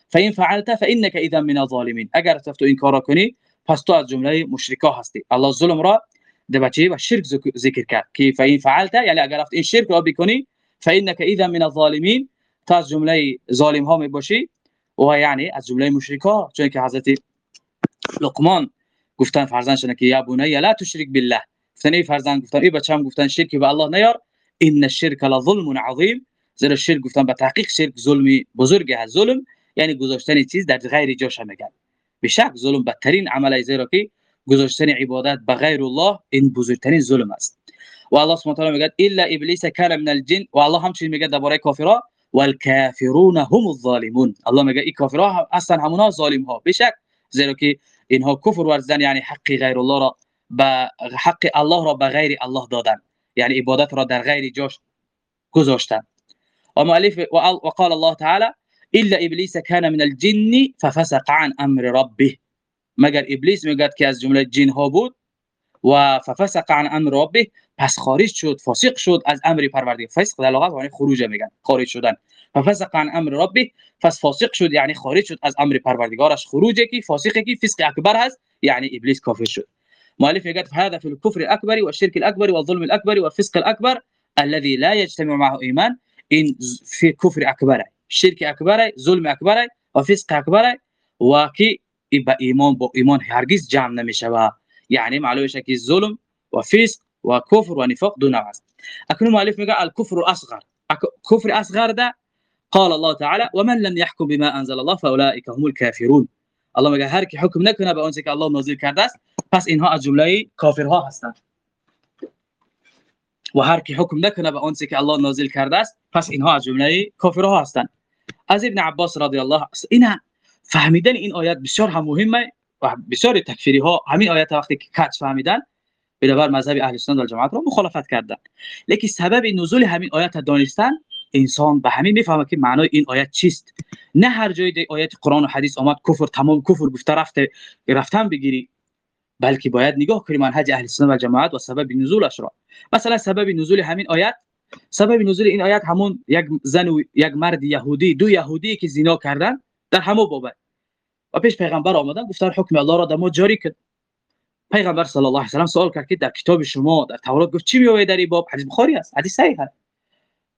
فین فعلت فانك اذا من الظالمين اگر تو این کارا کنی پس تو از جمله مشرکا هستی. الله ظلم را دبچی و شرک ذکر کرد که فین فعلت یعنی اگر رفت این شرک را بکنی فانك اذا من الظالمين تا از جمله ظالم ها می‌باشی. و یعنی از جمله مشرکا چون که حضرت لقمان گفتن فرزندشون که یا بنی لا تشرک بالله. گفتن ای فرزند گفتن ای بچه‌م گفتن شرک به الله نیار. ان الشرك لظلم عظیم. زیرا شرک گفتن به تحقیق شرک ظلمی بزرگ هست ظلم یعنی گذاشتن چیز در غیر جاش میگن به شک ظلم بدترین عمل زیرا که گذاشتن عبادت به غیر الله این بزرگترین ظلم است. و الله سبحانه و تعالی میگه الا ابلیس کان من الجن. و الله همچنین میگه درباره کافرها والکافرون هم الظالمون. الله میگه این کافرها أصلا همونا ظالم ها بشک زیرا که اینها کفر ورزیدن یعنی حق غیر الله را به حق الله را به غیر الله دادن. یعنی عبادت را در غیر جاش گذاشتن. و مؤلف و قال الله تعالی إلا إبلیس کان من الجن ففسق عن أمر ربه. مگر ابلیس میگه که از جمله جن ها بود و ففسق عن أمر ربه؟ پس خارج شد فاسق شد از امر پروردگار. فسق در لغت یعنی خروج میگن خارج شدن. ففسق عن امر ربه پس فاسق شد یعنی خارج شد از امر پروردگارش. خروج کی؟ فاسق کی؟ فسق اکبر هست یعنی ابلیس کافر شد. مؤلف يقول هذا في الكفر الاكبر والشرك الاكبر والظلم الاكبر والفسق الاكبر الذي لا يجتمع معه ايمان ان في كفر اكبر شرك اكبر ظلم اكبر وفسق اكبر وكي با ایمان با ایمان هرگز جمع نمیشه یعنی معلومه که ظلم و فسق و کفر و نفاق دو نوع است اکنون مؤلف میگه الکفر الأصغر. کفر أصغر ده قال الله تعالى ومن لم يحكم بما أنزل الله فأولئك هم الكافرون. الله میگه هر کی حکم نکنه به که الله نازل کرده است پس اینها از جمله کافرها هستند. و هر کی حکم نکنه به اون که الله نازل کرده است پس اینها از جمله کافرها هستند. از ابن عباس رضی الله عنه فهمیدن این آیات بسیار هم مهمه و بسیار تکفیری ها همین آیات وقتی که کج فهمیدن بر مذهب اهل سنت و جماعت را مخالفت کردن. لیکن سبب نزول همین آیات دانستن انسان به همین می‌فهمه که معنای این آیات چیست. نه هر جای آیات قرآن و حدیث آمد کفر تمام کفر گفته رفته رفتن بگیری. بلکه باید نگاه کنیم منهج اهل سنت و جماعت و سبب نزولش را. مثلا سبب نزول همین آیات سبب نزول این آیات همون یک زن و یک مرد یهودی دو یهودی که زنا کردن در همو بابه و پیش پیغمبر آمدن گفتن حکم الله را در ما جاری کن. پیغمبر صلی الله علیه و سلام سوال کرد که در کتاب شما در تورات گفت چی میوه در این باب؟ حدیث بخاری است حدیث صحیح است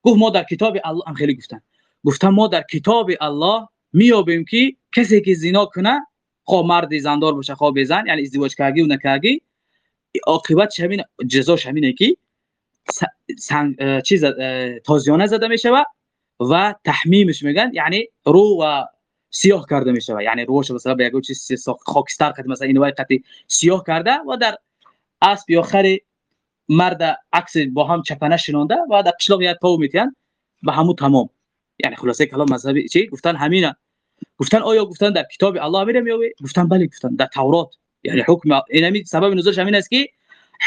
گفت ما در کتاب الله هم خیلی گفتن. گفتن ما در کتاب الله میابیم که کسی که زنا کنه خواه مرد زندار باشه خواه بزن یعنی ازدواج کردی و نکردی عاقبت همین جزاش همینه که چیز تازیانه زده میشه و تحمیمش میگن یعنی رو و سیاه کرده میشه یعنی روش مثلا به یک چیز خاکستر کرده مثلا این قطعی سیاه کرده و در اسب یا خر مرد عکس با هم چپنه شنونده و در قشلاق یا تو میتین و همو تمام. یعنی خلاصه کلام مذهبی چی؟ گفتن همینه. گفتن آیا گفتن در کتاب الله میره میوه گفتن بله گفتن. در تورات. یعنی حکم اینمی سبب نزولش همین است که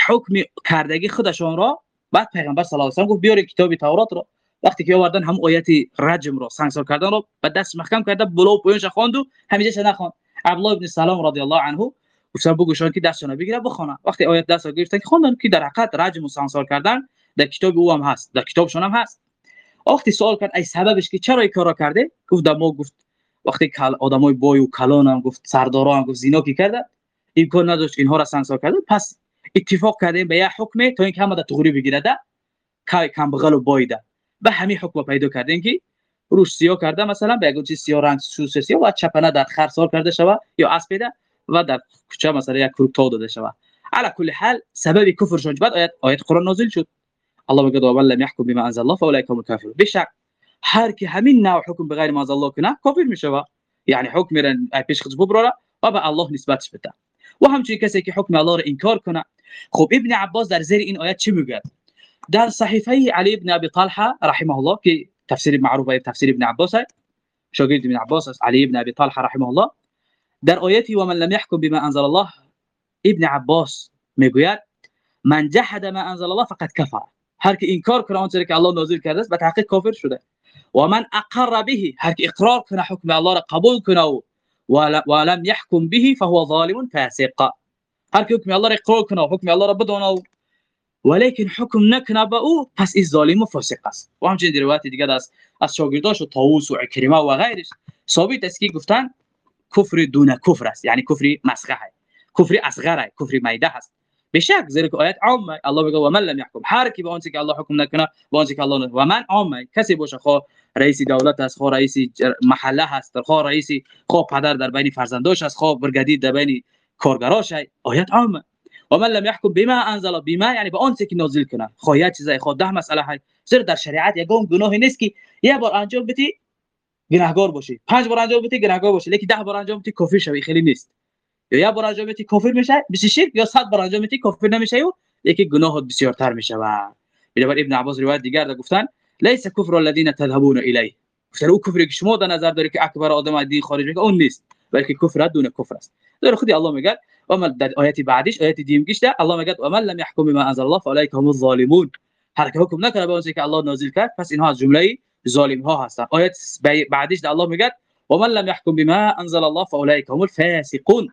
حکم کردگی خودشان را بعد پیغمبر صلی الله علیه و سلم گفت بیارید کتاب تورات را. وقتی که آوردن هم آیت رجم رو سانسور کردن رو به دست محکم کرده بلو پوینش خواند و همیشه نخوان عبدالله ابن سلام رضی الله عنه گفتن بگوشان که دستشون بگیره بخونه وقتی آیت دست رو گرفتن که خواندن که در حقیقت رجم و سانسور کردن در کتاب او هم هست در کتابشون هم هست. وقتی سوال کرد ای سببش که چرا این کارا کرده؟ گفت ما گفت وقتی کل آدمای بای و کلان هم گفت سردارا هم گفت زینا کی کرده؟ امکان نداشت اینها را سانسور کرده. پس اتفاق کردیم به یه حکم تا اینکه همه در تغری بگیره ده؟ کم بغل و بایده به همین حکم پیدا کردن که روش سیاه کرده مثلا به چیز سیاه رنگ سوس سیاه و چپنه در خرسال کرده شوه یا اسبیده و در کوچه مثلا یک کروکتا داده شوه. على كل حال سبب کفر بعد آیت آیت قرآن نازل شد. الله میگه و لم يحكم بما انزل الله فاولئك هم الكافرون بشک هر کی همین نوع حکم بغیر ما انزل الله کنه کافر میشه یعنی حکم میرن پیش خود ببره و به الله نسبتش بده. و همچنین کسی که حکم الله را انکار کنه. خب ابن عباس در زیر این آیت چی میگه؟ در صحيفه علي بن أبي طلحة رحمه الله في تفسير معروف تفسير ابن عباس. شاگرد ابن عباس علي بن أبي طلحة رحمه الله. در آیتی و من لم يحكم بما أنزل الله ابن عباس میگوید من جحد ما أنزل الله فقد كفر. هر کی انکار کنه اون که الله نازل کرده است به تحقیق کافر شده. و من اقر به هر کی اقرار کنه حکم الله را قبول کنه و لم يحكم به فهو ظالم فاسق. هر کی حکم الله را اقرار کنه حکم الله را بدونه ولیکن حکم نکنه به او پس این ظالم و فاسق است. و همچنین روایت دیگه است از شاگرداش و طاووس و عکرمه و غیرش. ثابت است که گفتن کفر دون کفر است یعنی کفر مسخه کفر اصغر کفر میده است. بشک زیرا که آیت عامه الله میگه و من لم يحكم هر کی به که الله حکم نکنه به اون که الله و من عامه کسی باشه خو رئیس دولت است خو رئیس محله هست خو رئیس خو پدر در بین فرزنداش است خو برگدی در بین کارگراش آیت عامه و من لم يحكم بما انزل بما یعنی به آنچه که نازل کنه خواهی چیزای خود ده مسئله های. زیر در شریعت یگان گناهی نیست که یه بار انجام بدی گناهگار باشی. پنج بار انجام بدی گناهگار باشی. لیکن ده بار انجام بدی کافر شوی. خیلی نیست. یا یه بار انجام بدی کافر میشه بشی شرک یا صد بار انجام بدی کافر نمیشه. و یکی گناه بسیارتر میشه. و بنابر ابن عباس روایت دیگر گفتن لیس کفر الذين تذهبون الیه. گفتن او کفری که شما در نظر داری که اکبر آدم از دین خارج می‌کنه اون نیست. بلکه کفر دون کفر است. در خودی الله میگه و من در آیه بعدش آیه دیمگیش ده الله میگه و من لم يحكم بما أنزل الله فأولئك هم الظالمون. هر که حکم نکنه به اون که الله نازل کرد پس اینها از جملة ظالم ها هستن آیه بعدش ده الله میگه و من لم يحكم بما أنزل الله فأولئك هم الفاسقون.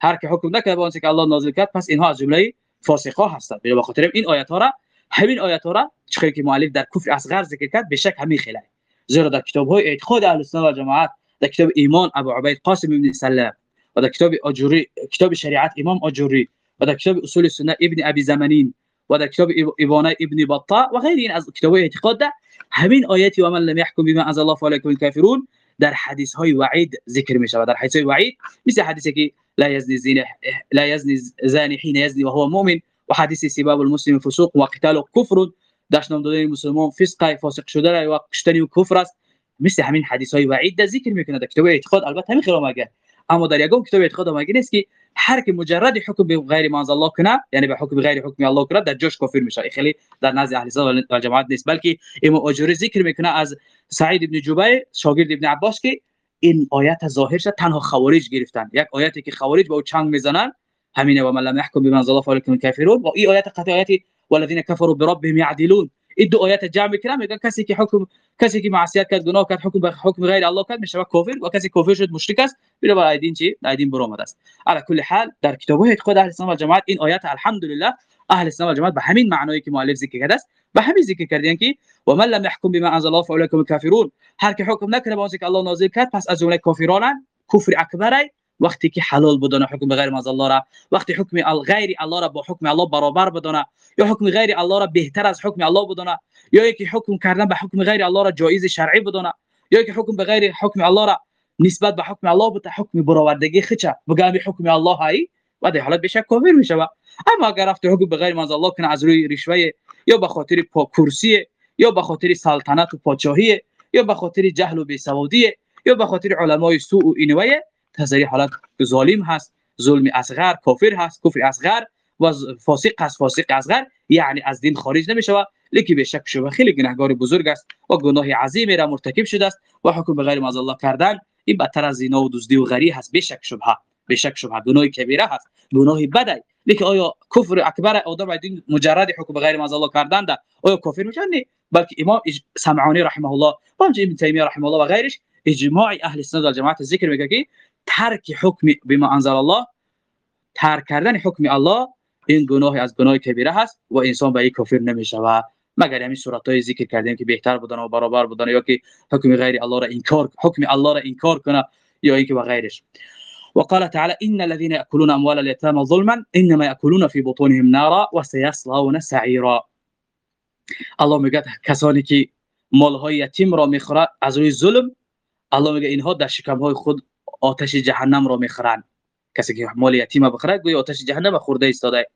هر که حکم نکنه به اون که الله نازل کرد پس اینها از جملة فاسقا هستند به خاطر این آیات ها را همین آیات ها را چه که مؤلف در کفر أصغر ذکر کرد به شک همین خلاف زیرا در کتاب های اعتقاد أهل سنت و جماعت در کتاب ایمان أبو عبید قاسم ابن سلام. و در کتاب اجوری کتاب شریعت إمام اجوری و در کتاب أصول سنت ابن ابی زمانین و در کتاب ابانه ابن بطا و غیر این از کتاب اعتقاد ده همین آیاتی و من لم يحكم بما أنزل الله فاولئک الكافرون. در حدیث های وعید ذکر شود در حدیث های وعید مثل حدیثی که لا يزني زنا لا يزني زاني حين يزني وهو مؤمن وحديث سباب المسلم فسوق وقتال كفر. داش نام دادن مسلمان فسق فاسق شده و کشتن کفر است. مثل همین حدیث های وعید ذکر میکنه در کتاب اعتقاد. البته همین خیلی مگه اما در یگان کتاب اعتقاد مگه نیست که هر کی مجرد حکم به غیر ما الله کنه یعنی به حکم غیر حکم الله کنه در جوش کافر میشه. خیلی در نزد اهل سنت و جماعت نیست. بلکه امام اجوری ذکر می‌کنه از سعید ابن جبیر شاگرد ابن عباس که این آیت ظاهرش تنها خوارج گرفتن. یک آیتی که خوارج با چنگ می‌زنن همینه و من لم يحكم بما انزل الله فاولئك الكافرون. و این آیت قطعی آیتی والذین کفروا بربهم يعدلون. ادوا ايات الجامع الكلام كسي كي حكم كسي كي معصيات كاد جنو كاد حكم حكم غير الله كاد مش كوفر وكسي كوفر شد مشرك بلا بلا دين چی دین برو مدرس على كل حال در کتابه خود أهل السنة والجماعه إن ايات الحمد لله أهل السنة والجماعه به معناه كي مؤلف ذکر کرده است به كردين كي کردن لم يحكم بما أنزل الله فأولئك الكافرون. هر که حکم نکنه به الله نازل كات بس از كافرون كفر کفر وقتی که حلال بدونه حکم غیر از الله را وقتی حکم غیر الله را با حکم الله برابر بدونه یا حکم غیر الله را بهتر از حکم الله بدونه یا یکی حکم کردن به حکم غیر الله را جایز شرعی بدونه یا یکی حکم به غیر حکم الله را نسبت به حکم الله به حکم برآوردگی خچه بگم حکم الله هایی و در حالت بشه کافر اما اگر رفت حکم به غیر از الله کنه از روی رشوه یا به خاطر کرسی یا به خاطر سلطنت و پادشاهی یا به خاطر جهل و بیسوادی یا به خاطر علمای سوء و اینویه تزری حالت ظالم هست ظلم اصغر کافر هست کفر اصغر و فاسق هست فاسق اصغر یعنی از دین خارج نمیشه لیکن به شک شبه خیلی گناهگار بزرگ است و گناه عظیمی را مرتکب شده است و حکم به غیر الله کردن این بدتر از زنا و دزدی و غری هست. به شک شبه به شک شبه. گناه کبیره هست گناه بدی. لیکن آیا کفر اکبر آدم دین مجرد حکم به غیر الله کردن ده؟ آیا کافر میشن نه. بلکه امام سمعانی رحمه الله و ابن تیمیه رحمه الله و غیرش اجماع اهل سنت و جماعت ذکر میگه که ترک حکم بما انزل الله ترک کردن حکم الله این گناه از گناه کبیره هست و انسان به کافر نمیشه و مگر همین صورت های ذکر کردیم که بهتر بودن و برابر بودن یا که حکم غیر الله را انکار حکم الله را انکار کنه یا اینکه و غیرش. وقال تعالى إن الذين يأكلون أموال اليتامى ظلما إنما يأكلون في بطونهم نارا وسيصلون سعيرا الله میگه کسانی که مال های یتیم را می‌خورند از روی ظلم الله میگه اینها در شکم های خود آتش جهنم را می‌خورند کسی که مال یتیم بخوره گویا آتش جهنم خورده ایستاده.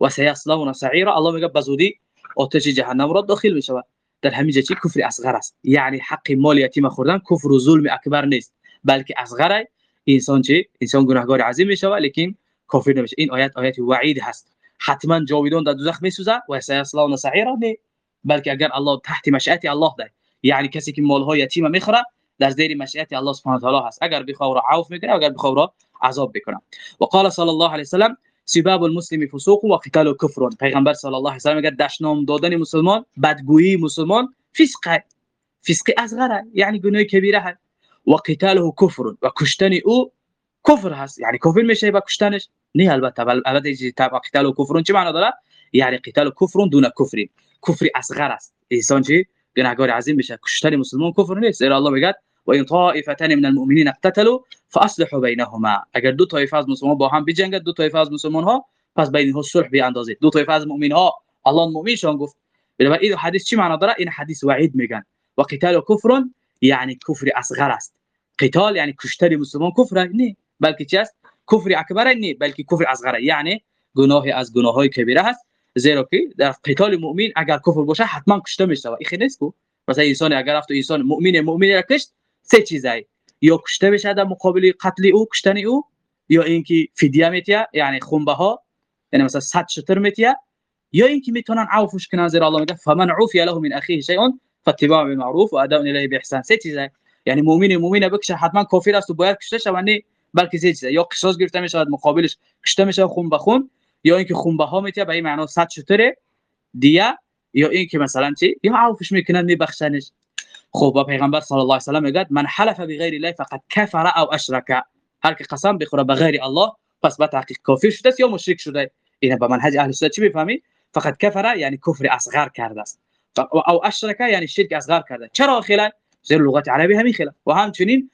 و سیصلون سعیرا الله میگه بزودی آتش جهنم را داخل می شود در همین چی؟ کفر اصغر است. یعنی حق مال یتیم خوردن کفر و ظلم اکبر نیست. بلکه اصغر انسان چی؟ انسان گناهکار عظیم می شود لیکن کافر نمیشه. این آیت آیت وعید هست. حتما جاویدان در دوزخ میسوزه و سیصلون سعیرا نه بلکه اگر الله تحت مشیت الله ده یعنی کسی که مال های یتیم می‌خوره در زیر مشیت الله سبحانه و تعالی هست. اگر بخواه را عفو میکنه اگر بخواه را عذاب بکنه. و قال صلی الله علیه و سلم سباب المسلم فسوق و قتال کفر. پیغمبر صلی الله علیه و سلم میگه دشنام دادن مسلمان بدگویی مسلمان فسق فسق اصغر یعنی گناه کبیره هست و قتاله کفر و کشتن أو کفر هست. یعنی کفر میشه با کشتنش نه البته. البته تبع قتال و کفر چه معنی داره؟ یعنی قتال کفر دون کفر کفر اصغر است. انسان چی؟ گناهکار عظیم میشه. کشتن مسلمان کفر نیست. الله میگه و این طائفتان من المؤمنین اقتتلوا فأصلحوا بینهما اگر دو طایفه از مسلمان با هم بجنگند دو طایفه از مسلمان ها پس بین اینها صلح بیاندازید. دو طایفه از مؤمن ها الله مؤمنشان گفت. بنابراین این حدیث چی معنی داره؟ این حدیث وعید میگن. و قتال کفر یعنی کفر اصغر است. قتال یعنی کشتن مسلمان کفر نه بلکه چی است؟ کفر اکبر نه بلکه کفر اصغر. یعنی گناه از گناه های کبیره است زیرا که در قتال مؤمن اگر کفر باشه حتما کشته میشه و این نیست کو مثلا انسان اگر رفت انسان مؤمن مؤمن را کشت سه چیزای یا کشته بشه در مقابل قتل او کشتن او یا اینکه فدیه میتیا یعنی خونبه ها یعنی مثلا 100 شتر میتیا یا اینکه می‌تونن عفوش کنن زیر الله. میگه فمن عفی له من اخیه شیء فاتباع بالمعروف و اداء الیه باحسان سه چیزه. یعنی مؤمن مؤمنه بکشه حتما کافر است و باید کشته شونی بلکه سه چیزه. یا قصاص گرفته میشه مقابلش کشته میشه خون به خون یا اینکه خون به ها میته به این معنا صد شتره دیه یا اینکه مثلا چی؟ یا عفوش می‌کنن میبخشنش. خب با پیغمبر صلی الله علیه و سلم میگه من حلف بغیر الله فقط کفر او اشرک. هر که قسم بخوره به غیر الله پس به تحقیق کافر شده یا مشرک شده؟ اینا به منهج اهل سنت چی می‌فهمی؟ فقط کفر یعنی کفر اصغر کرده است. او اشرک یعنی شرک اصغر کرده. چرا خلاف زیر لغت عربی همین خلاف. و همچنین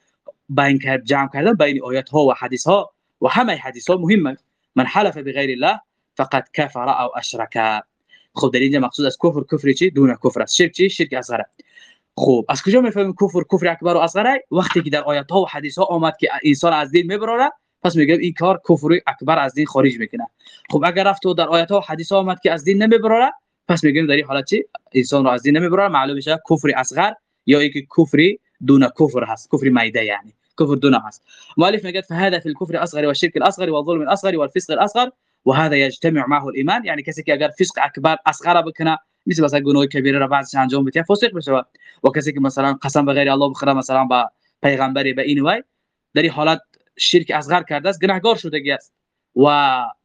بین کرد جمع کردن بین آیات ها و حدیث ها و همه حدیث ها مهمه. من حلف بغیر الله فقط کفر او اشرک. خب در اینجا مقصود از کفر. کفر چی؟ دون کفر است. شرک چی؟ شرک اصغر خب. از کجا می‌فهمیم کفر کفر اکبر و اصغر؟ وقتی که در آیات ها و حدیث ها آمد که انسان از دین می‌بره پس میگه این کار کفر اکبر از دین خارج می‌کنه. خب اگر رفت و در آیات ها و حدیث ها آمد که از دین نمی‌بره پس میگیم در این حالت چی؟ انسان رو از دین نمی‌بره معلوم میشه کفر اصغر یا اینکه کفر دون کفر هست کفر میده یعنی كفر دون هست. مؤلف میگه فهذا في الكفر الاصغر والشرك الاصغر والظلم الاصغر والفسق الاصغر. وهذا يجتمع معه الايمان يعني کسی که اگر فسق اکبر اصغر بکنه مثل مثلا گناه کبیره را بعضش انجام بده فاسق بشه و کسی که مثلا قسم به الله بخوره مثلا با پیغمبری به این وای. در این حالت شرک اصغر کرده است گناهگار شده است. و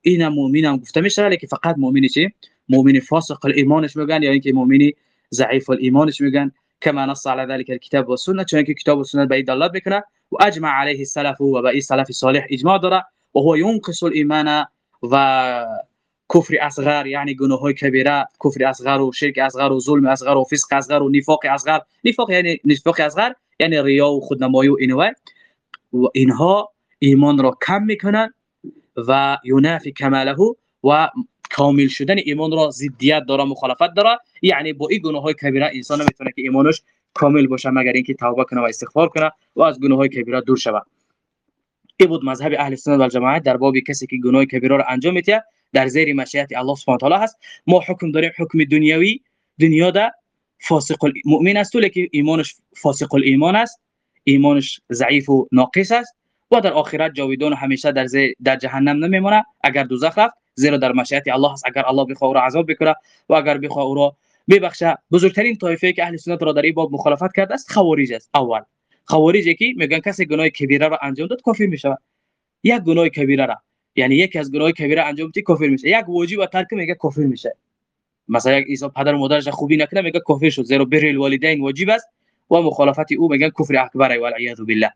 این مؤمن هم گفته میشه ولی فقط مؤمنی چی؟ مؤمن فاسق الایمانش میگن یا اینکه مؤمنی ضعیف الایمانش میگن. كما نص على ذلك الكتاب والسنه چون که کتاب و سنت به دلالت می‌کنه. و اجمع عليه السلف و به سلف صالح اجماع داره. و هو ينقص الايمان و کفر اصغر یعنی گناه های کبیره کفر اصغر و شرک اصغر و ظلم اصغر و فسق اصغر و نفاق اصغر. نفاق یعنی نفاق اصغر یعنی ریا و خودنمایی و اینو و اینها ایمان را کم می‌کنن و ینافی کماله و کامل شدن ایمان را ضدیت داره مخالفت داره. یعنی با این گناه های کبیره انسان نمی‌تونه که ایمانش کامل باشه مگر اینکه توبه کنه و استغفار کنه و از گناه های کبیره دور شود این بود مذهب اهل سنت و جماعت در باب کسی که گناه کبیره را انجام میده در زیر مشیت الله سبحانه و تعالی هست. ما حکم داریم حکم دنیوی دنیا ده فاسق المؤمن است ولی ایمانش فاسق الایمان است ایمانش ضعیف و ناقص است و در آخرت جاویدان همیشه در در جهنم نمیمونه. اگر دوزخ رفت زیرا در مشیت الله است. اگر الله بخواد او را عذاب بکنه و اگر بخواد او را ببخشه بزرگترین طایفه که اهل سنت را در این باب مخالفت کرده است خوارج است. اول. خوارج که میگن کسی گناه کبیره را انجام داد کافر میشه. یک گناه کبیره را. یعنی یکی از گناه کبیره انجام بدی کافر میشه. یک واجب و ترک میگه کافر میشه. مثلا یک ایسا پدر و مادرش خوبی نکنه میگه کافر شد. زیرا بر الوالدین واجب است و مخالفت او میگن کفر اکبر و العیاذ بالله.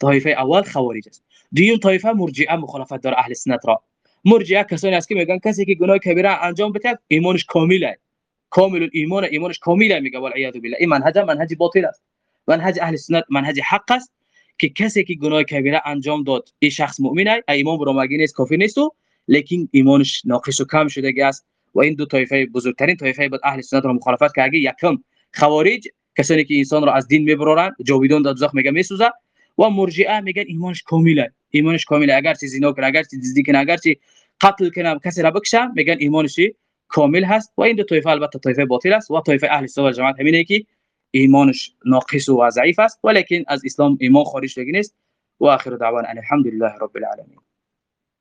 طایفه اول خوارج است. دوم طایفه مرجئه مخالفت داره اهل سنت را. مرجئه کسانی است که میگن کسی که گناه کبیره انجام بده ایمانش کامله. کامل ایمان ایمانش کامله میگه والعیاذ بالله. این منهج منهج باطل است. منهج اهل سنت منهج حق است که کسی که گناه کبیره انجام داد این شخص مؤمنه ایمان برو مگی نیست کافر نیست و لیکن ایمانش ناقص و کم شده است و این دو طایفه بزرگترین طایفه بود اهل سنت را مخالفت کرده یکم خوارج کسانی که انسان را از دین می‌برن جاویدان در دوزخ میگه میسوزه. و مرجئه میگن ایمانش کامله ایمانش کامله اگر چیزی زنا کنه اگر چیزی دزدی کنه اگر چی قتل کنه کسی را بکشه میگن ایمانش کامل هست. و این دو طایفه البته طایفه باطل است. و طایفه اهل سنت و جماعت همینه که ایمانش ناقص و ضعیف است ولكن از اسلام ایمان خارج شده نیست. و آخر دعوانا الحمد لله رب العالمين